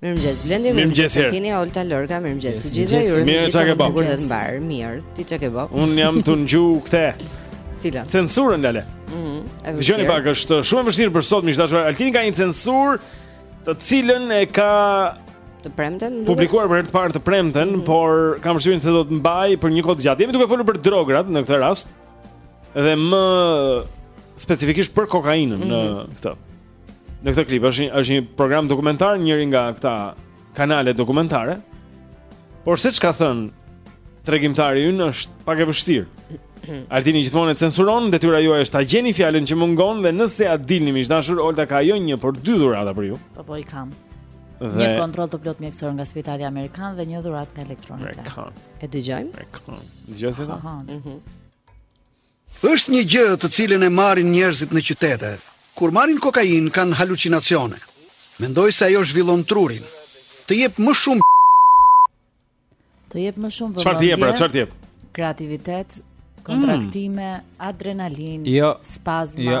S6: Mirëmëngjes Blendi,
S4: mirëmëngjes
S6: Tini, Olta Lorga, mirëmëngjes të gjithëve. Ju uroj një ditë të mbarë, të mbarë, mirë. Ti çka ke bë?
S4: Un jam tu ngju këtë.
S6: Cila?
S4: Censurën lale.
S6: Mhm.
S4: Mm
S6: Dgjoni
S4: pak, është shumë e vështirë për sot, miq të dashur. Altini ka një censurë të cilën e ka
S6: të premten.
S4: Publikuar për herë të parë të premten, mm -hmm. por kam përshtypjen se do ta mbajë për një kohë të gjatë. Jemi duke folur për drogat në këtë rast. Dhe më specifikisht për kokainën mm
S6: -hmm.
S4: në këtë. Në këtë klip është një, është një program dokumentar, njëri nga këta kanale dokumentare. Por se ç'ka thënë tregimtari ynë është pak e vështirë. Altini gjithmonë e censuron, detyra juaj është ta gjeni fjalën që mungon dhe nëse ia dilni miq të dashur, Olta ka jo një por dy dhurata për ju.
S5: Po po i kam.
S4: Dhe...
S5: Një kontroll të plotë mjekësor nga Spitali Amerikan dhe një dhuratë nga
S4: Elektronika.
S6: E dëgjojmë?
S4: Dëgjojmë se ta.
S5: Aha. Mhm.
S15: Është një gjë të cilën e marrin njerëzit në qytete. Kur marrin kokainë kanë halucinacione. Mendoj se ajo zhvillon trurin. Të jep më shumë
S5: Të jep më shumë vëmendje.
S4: Çfarë të jep, pra, çfarë të jep?
S5: Kreativitet, kontraktime, mm.
S2: adrenalinë, jo,
S5: spazma.
S2: Jo.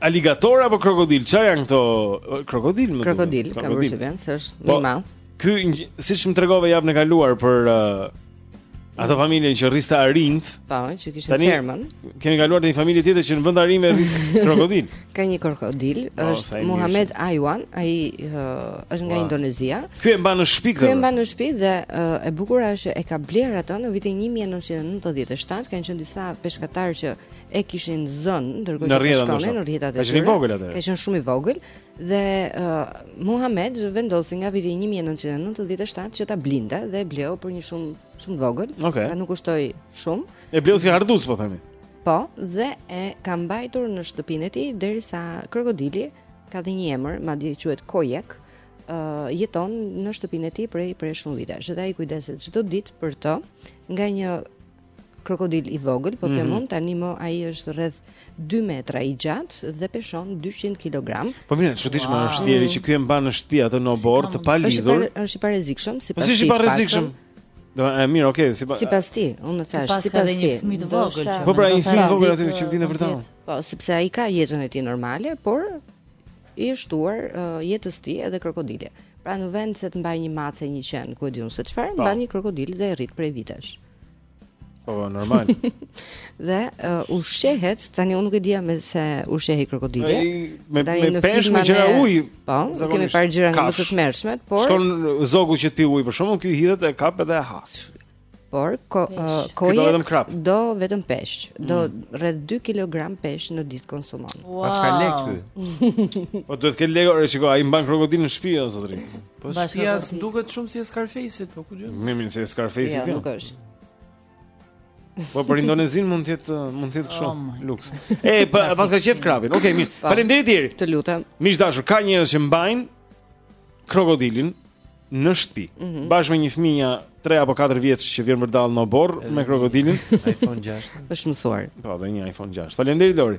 S4: Aligator apo krokodil? Çfarë janë këto krokodil më?
S6: Krokodil, kam përshtypjen se është
S4: po, më
S6: i madh.
S4: Ky siç më tregove javën e kaluar për uh, atë familjen që rriste arinjt.
S6: Po, që kishin,
S4: tani,
S6: fermën.
S4: Kemi kaluar te një familje tjetër që në vend arinjve rrit krokodil.
S6: Ka një krokodil,
S4: no, po,
S6: është Muhammed Aywan, ai uh, është nga
S4: wow.
S6: Indonezia.
S4: Ky e mban në shtëpi këtë.
S6: Ky e mban në shtëpi dhe uh, e bukura është e ka blerë atë në vitin 1997, kanë qenë disa peshkatarë që e kishin zënë ndërkohë që po
S4: shikonin
S6: në rrjetat e tyre.
S4: Ka qenë i vogël atëherë.
S6: Ka qenë shumë i vogël dhe uh, Muhammed vendosi nga viti 1997 që ta blinde dhe e bleu për një shumë shumë të vogël.
S4: Okay.
S6: Pra nuk kushtoi shumë.
S4: E bleu si hardhucë po themi.
S6: Po, dhe e ka mbajtur në shtëpinë e tij derisa krokodili ka dhe një emër, madje quhet Kojek. Uh, jeton në shtëpinë e tij prej prej shumë vitesh. Dhe ai kujdeset çdo ditë për të nga një krokodil i vogël, po
S4: mhm.
S6: them unë, tani më ai është rreth 2 metra i gjatë dhe peshon 200 kg.
S4: Po mirë, çuditshme wow. është e tjera që ky e mban në shtëpi atë në oborr të palidhur.
S6: Është i
S4: parrezikshëm,
S6: sipas tij. Po si i
S4: parrezikshëm? Do e mirë, okay, sipas
S6: sipas tij, unë thashë,
S5: sipas tij. Fëmijë të vogël.
S4: Po pra, një fëmijë të vogël aty që vjen
S5: vërdallë.
S6: Po, sepse ai ka jetën e tij normale, por i shtuar uh, jetës tij edhe krokodili. Pra në vend se të mbajë një mace, një qen, ku e di unë se çfarë,
S4: po.
S6: mban një krokodil dhe e rrit prej vitesh.
S4: Po, po normal.
S6: dhe uh, ushqehet, tani unë nuk e di me se ushqehet krokodili.
S4: Me me,
S6: me
S4: peshk me gjëra uji.
S6: Po, kemi parë gjëra më të tmerrshme, por
S4: shkon zogu që të pijë ujë për shembull ky hidhet e kap edhe e ha.
S6: Por ky, uh,
S4: ky do vetëm krap.
S6: Do vetëm peshk. Do mm. rreth 2 kg peshk në ditë konsumon.
S14: Wow. Paska lek ky.
S4: po duhet të ketë lek, shiko, ai mban krokodilin në shtëpi o zotëri.
S14: Po shpia s'duket shumë si e Scarface-it, po ku di
S4: unë? Më mirë se e
S6: Scarface-it.
S4: Jo,
S6: nuk është.
S4: Po për Indonezin mund të jetë mund të jetë kështu.
S5: Oh
S4: Luks. E pa, paska qejf krapin. Okej, okay, mirë.
S6: Po.
S4: Faleminderit tjerë.
S6: Të lutem.
S4: Miq të dashur, ka njerëz që mbajnë krokodilin në shtëpi.
S6: Mm -hmm.
S4: Bashkë me një fëmijë 3 apo 4 vjeç që vjen vërdallë në oborr me krokodilin.
S14: iPhone 6.
S6: Është mësuar.
S4: Po, dhe një iPhone 6. Faleminderit Lori.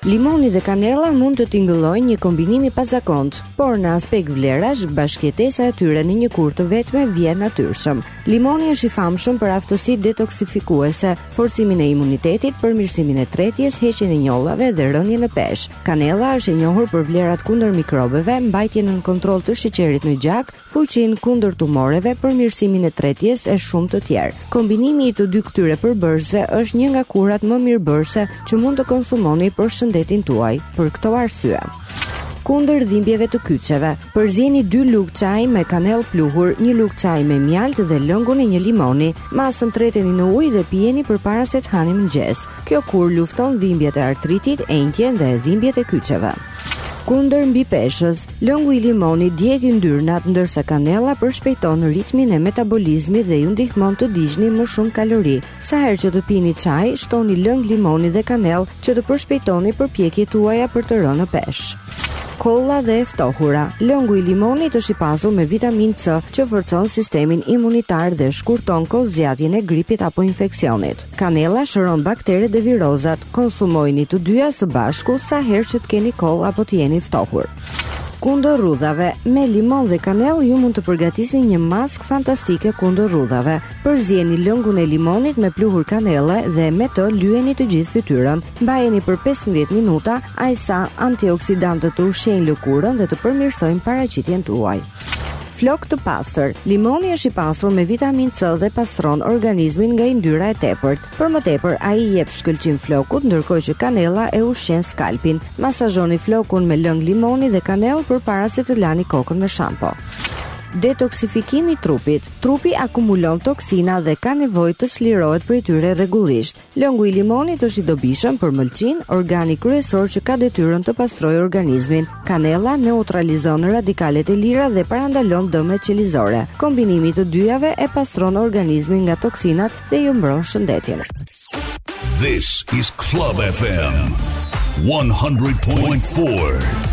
S6: Limoni dhe kanella mund të tingëllojnë një kombinim i pazakontë, por në aspekt vlerash, bashkëjetesa e tyre në një kurë të vetme vjen natyrshëm. Limoni është i famshëm për aftësitë detoksifikuese, forcimin e imunitetit, përmirësimin e tretjes, heqjen e njollave dhe rënien në peshë. Kanella është e njohur për vlerat kundër mikrobeve, mbajtjen nën kontroll të sheqerit në gjak, fuqinë kundër tumoreve, përmirësimin e tretjes e shumë të tjerë. Kombinimi i të dy këtyre përbërësve është një nga kurat më mirëbërëse që mund të konsumoni për shëndetin tuaj, për këto arsye. Kundër dhimbjeve të kyçeve, përzieni 2 lugë çaj me kanellë pluhur, një lugë çaj me mjaltë dhe lëngun e një limoni. Masën treteni në ujë dhe pijeni përpara se të hani mëngjes. Kjo kurë lufton dhimbjet e artritit, enjtjen dhe dhimbjet e kyçeve. Kundër mbipeshës, Lëngu i limonit djeg yndyrnat ndërsa kanella përshpejton ritmin e metabolizmit dhe ju ndihmon të digjni më shumë kalori. Sa herë që të pini çaj, shtoni lëng limoni dhe kanellë që të përshpejtoni përpjekjet tuaja për të rënë në peshë. Kolla dhe e ftohura. Lëngu i limonit është i pasur me vitaminë C, që forcon sistemin imunitar dhe shkurton kohëzgjatjen e gripit apo infeksionit. Kanella shëron bakteret dhe virozat, konsumojini të dyja së bashku sa herë që të keni kollë apo të jeni ftohur. Kundër rrudhave, me limon dhe kanellë ju mund të përgatisni një maskë fantastike kundër rrudhave. Përzieni lëngun e limonit me pluhur kanelle dhe me të lyeni të gjithë fytyrën. Mbajeni për 15 minuta, aq sa antioksidantët të ushqejnë lëkurën dhe të përmirësojnë paraqitjen tuaj. Flokë të pastër. Limoni është i pasur me vitaminë C dhe pastron organizmin nga yndyra e tepërt. Për më tepër, ai i jep shkëlqim flokut, ndërkohë që kanella e ushqen skalpin. Masazhoni flokun me lëng limoni dhe kanellë përpara se të lani kokën me shampo. Detoksifikimi i trupit. Trupi akumulon toksina dhe ka nevojë të çlirohet prej tyre rregullisht. Lëngu i limonit është i dobishëm për mëlçinë, organi kryesor që ka detyrën të pastrojë organizmin. Kanella neutralizon radikalet e lira dhe parandalon dëmet qelizore. Kombinimi i të dyjave e pastron organizmin nga toksinat dhe ju mbron shëndetin.
S1: This is Club FM 100.4.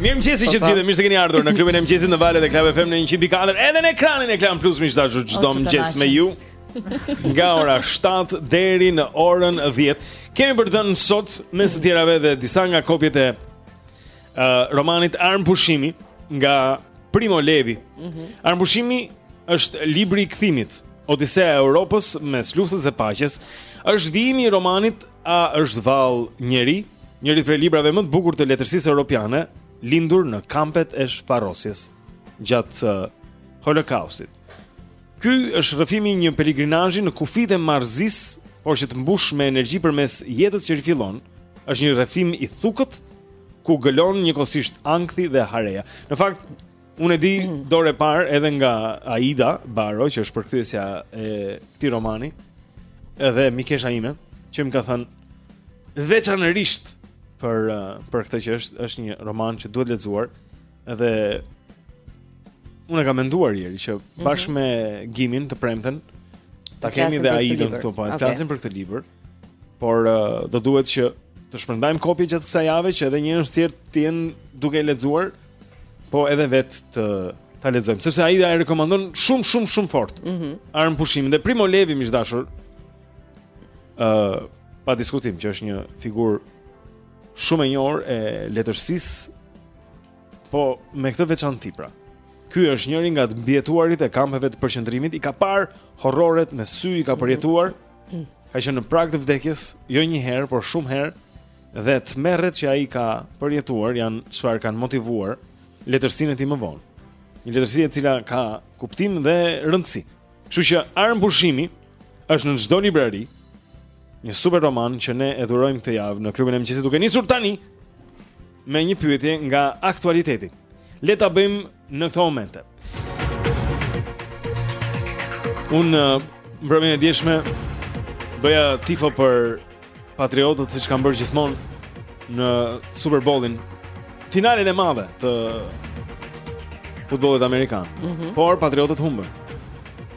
S4: Mirëmëngjesi të gjithë, mirë se keni ardhur në Klubin e Mëngjesit në valët e Club FM në 100.4 edhe në ekranin e Klan Plus, miq të dashur, çdo mëngjes me ju Nga ora 7 deri në orën 10 Kemi për të dhënë sot, mes të tjerave dhe disa nga kopjet e uh, romanit Armëpushimi nga Primo Levi mm -hmm. Armëpushimi është libri i kthimit Odisea e Europës mes luftës dhe paqes, është vijimi i romanit A është vallë njeri? Njëri prej librave më të bukur të letërsisë europiane, lindur në kampet e shfarosjes gjatë uh, Holokaustit. Ky është rrëfimi i një pelegrinazhi në kufijtë e marrëzisë, por që të mbush me energji përmes jetës që rifillon. Është një rrëfim i thukët ku gëlon njëkohësisht ankthi dhe hareja. Në fakt, Unë e di dorë e parë edhe nga Aida Baro, që është përkthyesja e këtij romani, edhe mikesha ime, që më ka thënë veçanërisht për uh, për këtë që është është një roman që duhet lexuar dhe unë kam menduar Jeri që mhm. bashkë me Gimin të premten ta kemi dhe Aidën këtu po, të flasim për këtë libër. Por uh, do duhet që të shpërndajmë kopje gjatë kësaj jave që edhe njerëz të tjerë të jenë duke e lexuar, po edhe vetë të ta lexojmë, sepse Aida e rekomandon shumë shumë shumë fort.
S6: Mm
S4: -hmm. Armëpushimin dhe Primo Levi miq të dashur. ë uh, pa diskutim që është një figurë shumë e njohur e letërsisë, po me këtë veçanti pra. Ky është njëri nga të mbijetuarit e kampeve të përqendrimit, i ka parë horroret me sy, i ka mhm. përjetuar. Mm -hmm. Ka qenë në prag të vdekjes, jo një herë, por shumë herë dhe tmerret që ai ka përjetuar janë çfarë kanë motivuar letërsinë e tij më vonë. Një letërsi e cila ka kuptim dhe rëndësi. Kështu që Armëpushimi është në çdo librari një super roman që ne e dhurojmë këtë javë në Klubin e Mëngjesit duke nisur tani me një pyetje nga aktualiteti. Le ta bëjmë në këto momente. Unë uh, mbrëmjën e djeshme bëja tifo për patriotët siç kam bërë gjithmonë në Super Bowlin finalen e madhe të futbolit amerikan.
S6: Mm -hmm.
S4: Por patriotët humbën.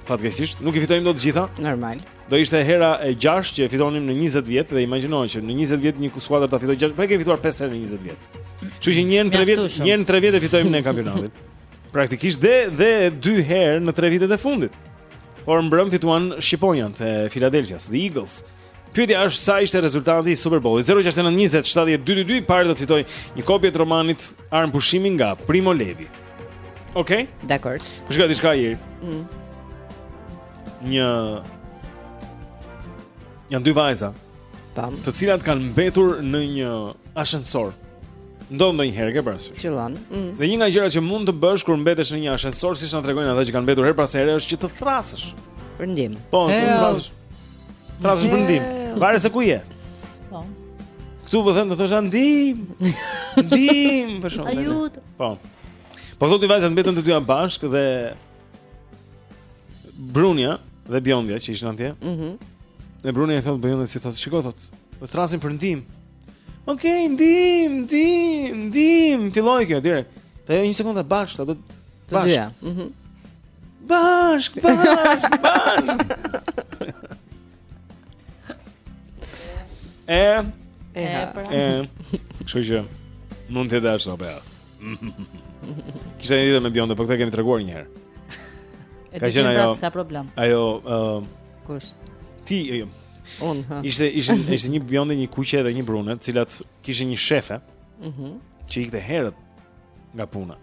S4: Fatkeqësisht nuk i fitojmë dot të gjitha.
S6: Normal.
S4: Do ishte hera e gjashtë që e fitonim në 20 vjet dhe imagjino që në 20 vjet një skuadër ta fitojë 6, po e ke fituar 5 herë në 20 vjet. Kështu që një në 3 vjet, një në 3 vjet e fitojmë ne kampionatin. Praktikisht dhe dhe dy herë në 3 vitet e fundit. Por mbrëm fituan Shqiponjat e Philadelphia, the Eagles. Pyetja është sa ishte rezultati i Super Bowlit. 069 20 70 222 i pari do të fitojë një kopje të romanit Armëpushimi nga Primo Levi. Okej?
S6: Dakor.
S4: Kush ka diçka tjetër?
S6: Mm.
S4: një janë dy vajza.
S6: Tam.
S4: Të cilat kanë mbetur në një ashensor. Ndodh ndonjëherë ke parasysh.
S6: Qëllon. Mm.
S4: Dhe një nga gjërat që mund të bësh, kur mbetesh në një ashensor, siç na tregojnë ata që kanë mbetur herë pas here, është që të thërrasësh.
S6: Për ndihmë.
S4: Po, të thërrasësh. Thërrasësh për ndihmë. Varet se ku je.
S5: Po.
S4: Ktu po them të thosha ndihmë. Ndihmë, për shembull.
S5: Aiuto.
S4: Po. Po këto dy vajzat mbetën të dyja bashkë dhe Brunja dhe Bjondja që ishin atje.
S6: Mhm.
S4: Mm e Brunja i thotë Bjondes, i thotë, "Shiko i thotë, do thërrasim për ndihmë." Okej, ndihmë, ndihmë, ndihmë, filloi kjo direkt. Tha jo një sekundë bashkë,
S6: të dyja bashkë. Ja. Mhm.
S4: Mm bashkë, bashkë, bashkë. e
S6: e, pra.
S4: e. Kështu që mund të jetë ashtu apo jo. Kishte një tjetër me bjonde, por këtë e kemi treguar një herë. Ka qenë ajo.
S5: S'ka problem.
S4: Ajo ë uh,
S6: kush?
S4: Ti e
S6: jo. Unë.
S4: Ishte ishte ishte një bjonde, një kuqe dhe një brune, të cilat kishin një shefe.
S6: Mhm.
S4: Mm që ikte herët nga puna.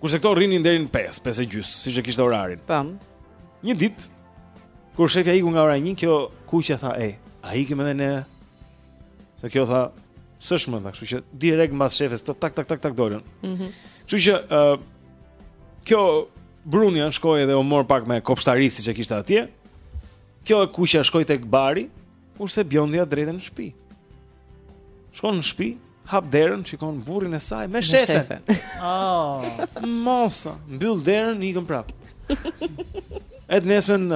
S4: Kurse këto rrinin deri në 5, 5 e gjys, siç e kishte orarin.
S6: Tam.
S4: Një ditë kur shefja iku nga ora 1, kjo kuqja tha, "Ej, a ikim edhe ne Dhe kjo tha, s'është më, tha, kështu që direkt mbas shefes tak tak tak tak dolën.
S6: Mhm.
S4: Mm kështu që ë uh, kjo Brunja shkoi edhe u mor pak me kopshtari siç e kishte atje. Kjo e kuqja shkoi tek bari, kurse Bjondja drejt e në shtëpi. Shkon në shtëpi, hap derën, shikon burrin e saj me
S6: shefen.
S5: Oh,
S4: mos, mbyll derën, ikën prap. E të nesmen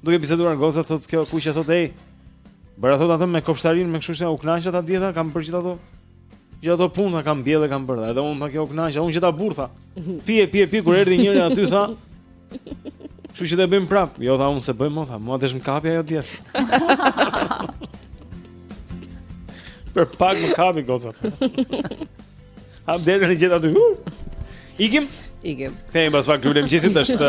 S4: Duke biseduar goca thotë kjo kuqja thotë ej. Bëra thotë atë me kopshtarin me kështu se u kënaqa ta dieta kam bërë gjithë ato. Gjithë ato punë kam mbjellë kam bërë. Edhe unë tha kjo u kënaqa, unë që ta burtha. Pi e pi e pi kur erdhi njëri aty tha. Kështu që të bëjmë prap. Jo tha unë s'e bëj më tha, mua desh më kapi ajo dieta. Për pak më kapi goca. Hap derën gjithë aty. Ikim?
S6: Ikim.
S4: Kthehemi pas pak
S13: klubi i
S4: mëngjesit është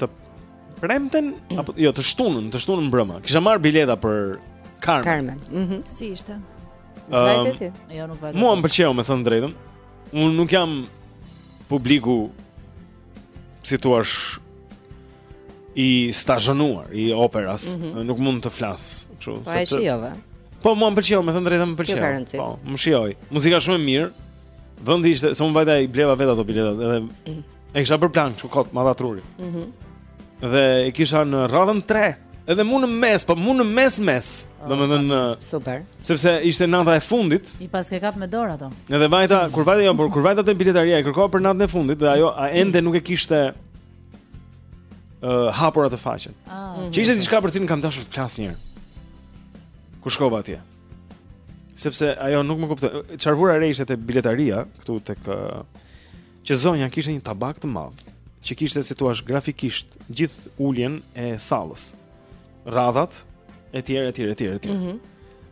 S4: të premten apo jo të shtunën, të shtunën mbrëma. Kisha marrë bileta për Carmen.
S6: Carmen. Mhm.
S5: Mm si ishte?
S4: S'vajte
S6: ti?
S5: Um, jo, nuk vajta.
S4: Mua më pëlqeu, me thënë të drejtën. Unë nuk jam publiku si thua i stazhonuar i operas,
S6: mm -hmm.
S4: nuk mund të flas kështu.
S6: Po a
S4: e
S6: shijove.
S4: Po mua më pëlqeu, me thënë të drejtën më pëlqeu. Po, më shijoi. Muzika shumë e mirë. Vendi ishte, se unë vajta i bleva vetë ato biletat, edhe mm. E kisha për plan kështu kot ma dha truri.
S6: Mhm.
S4: Mm dhe e kisha në radhën 3, edhe mu në mes, po mu në mes mes. Oh, Domethënë
S6: super.
S4: Sepse ishte nata e fundit.
S5: I paske kapur me dorë ato.
S4: Edhe vajta, kur vajta jo, por kur vajta te biletaria e kërkova për natën e fundit dhe ajo a ende nuk e kishte uh, hapur atë faqen.
S5: Ah, mm -hmm.
S4: Që ishte diçka për cilën kam dashur të flas një herë. Kur shkova atje? Sepse ajo nuk më kuptoi. Çfarë vura re ishte te biletaria këtu tek uh, Që zonja kishte një tabak të madh, që kishte si thua grafikisht gjithë uljen e sallës. Radhat e tjera e tjera
S6: e tjera. Mm -hmm.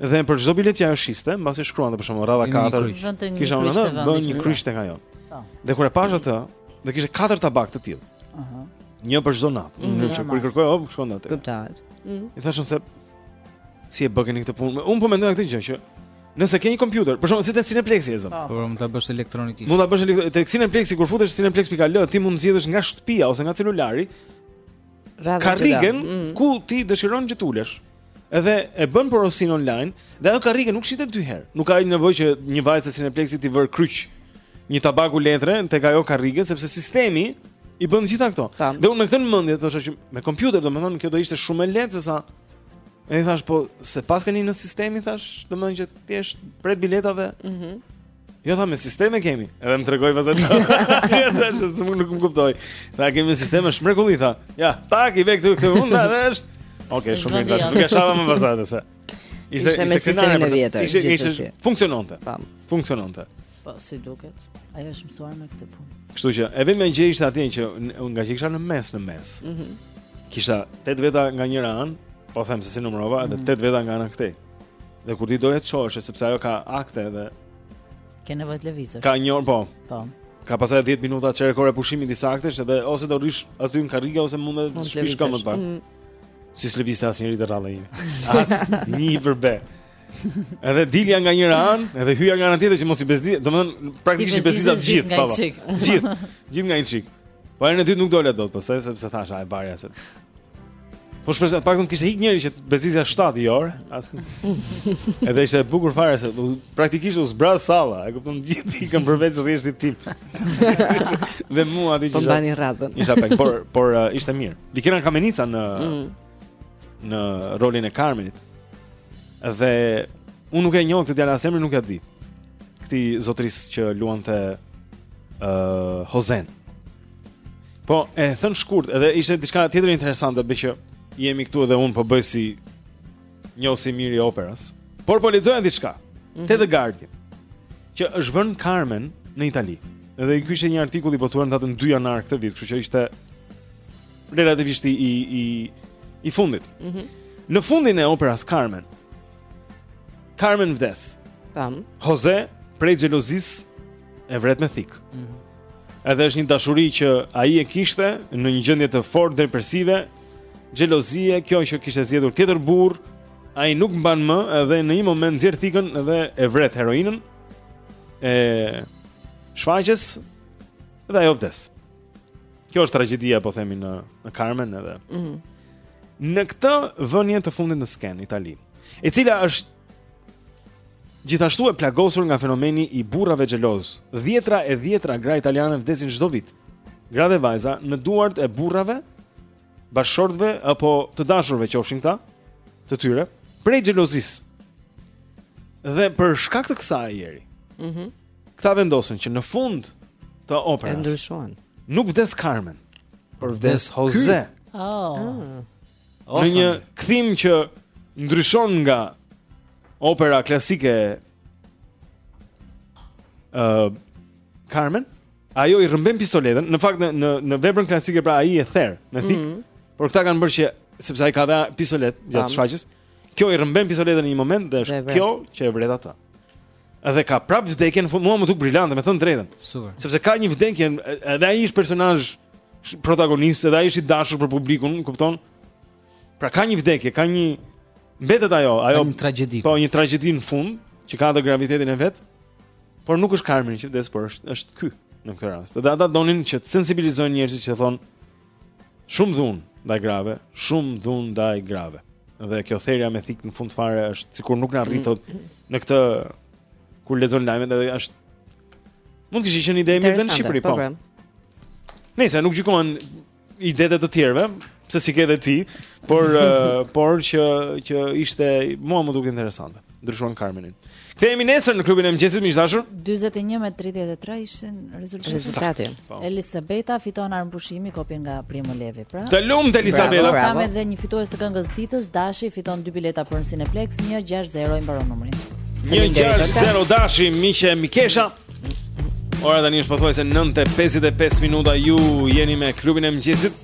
S4: Dhe për çdo biletë që ajo shiste, mbasi shkruante për shembull radha 4, kisha unë atë,
S5: bënte
S4: një kryq tek ajo.
S5: Po.
S4: Dhe kur e pashë atë, dhe kishte katër tabakë të tillë.
S5: Aha.
S4: Një për çdo natë.
S6: Mm
S4: -hmm. Që kur i kërkoj, hop, shkon atë.
S6: Kuptohet. Mm -hmm.
S4: I thashë unë se si e bëkeni këtë punë. Unë po mendoj këtë gjë që Nëse ke një kompjuter, për shembull si te Cineplexi e zëmë.
S2: Po, po mund ta bësh elektronikisht.
S4: Mund ta bësh elektro... te Cineplexi kur futesh cineplex.al, ti mund të zgjidhësh nga shtëpia ose nga celulari. Karrigen
S6: mm.
S4: ku ti dëshiron që të ulesh. Edhe e bën porosinë online dhe ajo karrige nuk shitet dy herë. Nuk ka nevojë që një vajzë e Cineplexit të vërë kryq një tabaku letre tek ajo karrige sepse sistemi i bën të gjitha këto. Dhe unë me këtë në mendje thosha që me kompjuter domethënë kjo do ishte shumë e lehtë se sa E i thashë, po, s'e paska një sistem, thashë, domethënë që ti pret biletat. Mm
S6: -hmm.
S4: Jo, tha, me sisteme kemi. Edhe më tregoi pas atë. Ja, thashë, se më nuk më kuptoi. Tha, kemi me sisteme, është mrekulli, tha. Ja, tak, i vë këtu këtu unë, tha, dhe është. Ok, shumë mirë, tha, nuk e shava më pas, se.
S6: Ishte, ishte, ishte me sistemin e vjetër,
S4: gjithë të
S6: shi.
S4: Funksiononte. Funksiononte.
S5: Po, si duket. Ajo është mësuar me këtë punë.
S4: Kështu që e vetmja gjë ishte atje që nga që kisha në mes në mes.
S5: Mhm.
S4: Mm kisha 8 veta nga njëra anë, po them se s'i numërova, edhe
S5: mm -hmm.
S4: 8 veta nga ana këtej. Dhe kur ti doje të çohesh sepse ajo ka akte dhe
S5: ke nevojë të lëvizësh.
S4: Ka një orë, po.
S5: Po.
S4: Ka pastaj 10 minuta çerek ore pushim midis aktesh dhe ose do rrish aty në karriga ose mund të shpish
S6: këmbët
S4: pa.
S6: Mm -hmm.
S4: Si s'lëvizte asnjëri të rrallë. As një për be. Edhe dilja nga njëra anë, edhe hyja nga ana tjetër që mos i bezdis, domethënë praktikisht i bezdisa të gjithë, po. Gjithë, gjithë nga një çik. Po herën e dytë nuk dola dot, pastaj po, sepse thashë ai barja se. Po shpresoja të paktën të kishte ik njëri që bezdisja 7 i orë, as. Edhe ishte e bukur fare se praktikisht u zbraz salla, e kupton gjithë ikën përveç rreshtit tim. Dhe mu aty që.
S6: Po bani radhën.
S4: Isha pak, por por uh, ishte mirë. Vikena Kamenica në
S6: mm.
S4: në rolin e Carmenit. Dhe unë nuk e njoh këtë djalë as emrin, nuk e di. Këtij zotërisë që luante ë uh, Hozen. Po e thënë shkurt, edhe ishte diçka tjetër interesante, meqë jemi këtu edhe unë po bëj si njohës i mirë i operas. Por po lexoja diçka.
S6: Mm -hmm.
S4: Te The Guardian. Që është vënë Carmen në Itali. Edhe ky ishte një artikull i botuar në datën 2 janar këtë vit, kështu që ishte relativisht i i i fundit.
S6: Mhm.
S4: Mm në fundin e operas Carmen. Carmen vdes.
S6: Tam.
S4: Jose prej xhelozisë e vret me thikë. Mhm. Mm Edhe është një dashuri që ai e kishte në një gjendje të fortë depresive, xhelozie, kjo që kishte zgjedhur tjetër burrë, ai nuk mban më edhe në një moment nxjerr thikën dhe e vret heroinën e shfaqjes dhe ajo vdes. Kjo është tragjedia po themi në në Carmen edhe.
S6: Ëh. Mm.
S4: Në këtë vënie të fundit në skenë Itali, e cila është gjithashtu e plagosur nga fenomeni i burrave xheloz. Dhjetra e dhjetra gra italiane vdesin çdo vit. Gra dhe vajza në duart e burrave, bashkëshortëve apo të dashurve qofshin këta, të tyre, prej xhelozisë. Dhe për shkak të kësaj Eri.
S6: Mhm.
S4: Mm Këta vendosën që në fund të operës.
S6: E ndryshojnë.
S4: Nuk vdes Carmen, por vdes Jose.
S5: Oh. Ah.
S4: Në një kthim që ndryshon nga opera klasike ë uh, Carmen, ajo i rrëmben pistoletën, në fakt në në, në veprën klasike pra ai e ther me thikë,
S6: mm -hmm.
S4: por këta kanë bërë që sepse ai ka dhe
S6: pistoletë
S4: gjatë shfaqjes. Kjo i rrëmben pistoletën në një moment dhe është kjo që e vret atë. Edhe ka prap vdekjen, mua më duk brilante, me thënë drejtën.
S2: Super.
S4: Sepse ka një vdekje, edhe ai është personazh protagonist, edhe ai është i dashur për publikun, kupton? Pra ka një vdekje, ka një mbetet ajo, ajo
S2: një tragjedi.
S4: Po, një tragjedi në fund që ka edhe gravitetin e vet. Por nuk është Karmen që vdes, por është ky në këtë rast. Dhe ata donin që të sensibilizojnë njerëzit që thonë Shumë dhunë ndaj grave, shumë dhunë ndaj grave. Dhe kjo therja me thik në fund fare është sikur nuk na rrit dot mm. në këtë kur lexon lajmet edhe është mund të kishte qenë ide mirë në Shqipëri
S6: po.
S4: po. Nëse nuk gjykohen idetë e të tjerëve, pse s'i ke dhe ti, por uh, por që që ishte mua më duk interesante. ndryshuan Carmenin. Kthehemi nesër në klubin e mëngjesit miq të dashur.
S5: 41 me 33 ishin rezultatet.
S6: Rezultati.
S4: Po.
S5: Elisabeta fiton Armëpushimi kopje nga Primo Levi. Pra.
S4: Të lumtë Elisabeta.
S5: Bravo,
S6: bravo.
S5: Kam edhe një fitues të këngës së ditës, Dashi fiton dy bileta për në Cineplex 160 i mbaron numrin.
S4: 160 Dashi. Miq e mikesha. Ora tani është pothuajse 9:55 minuta ju jeni me klubin e mëngjesit.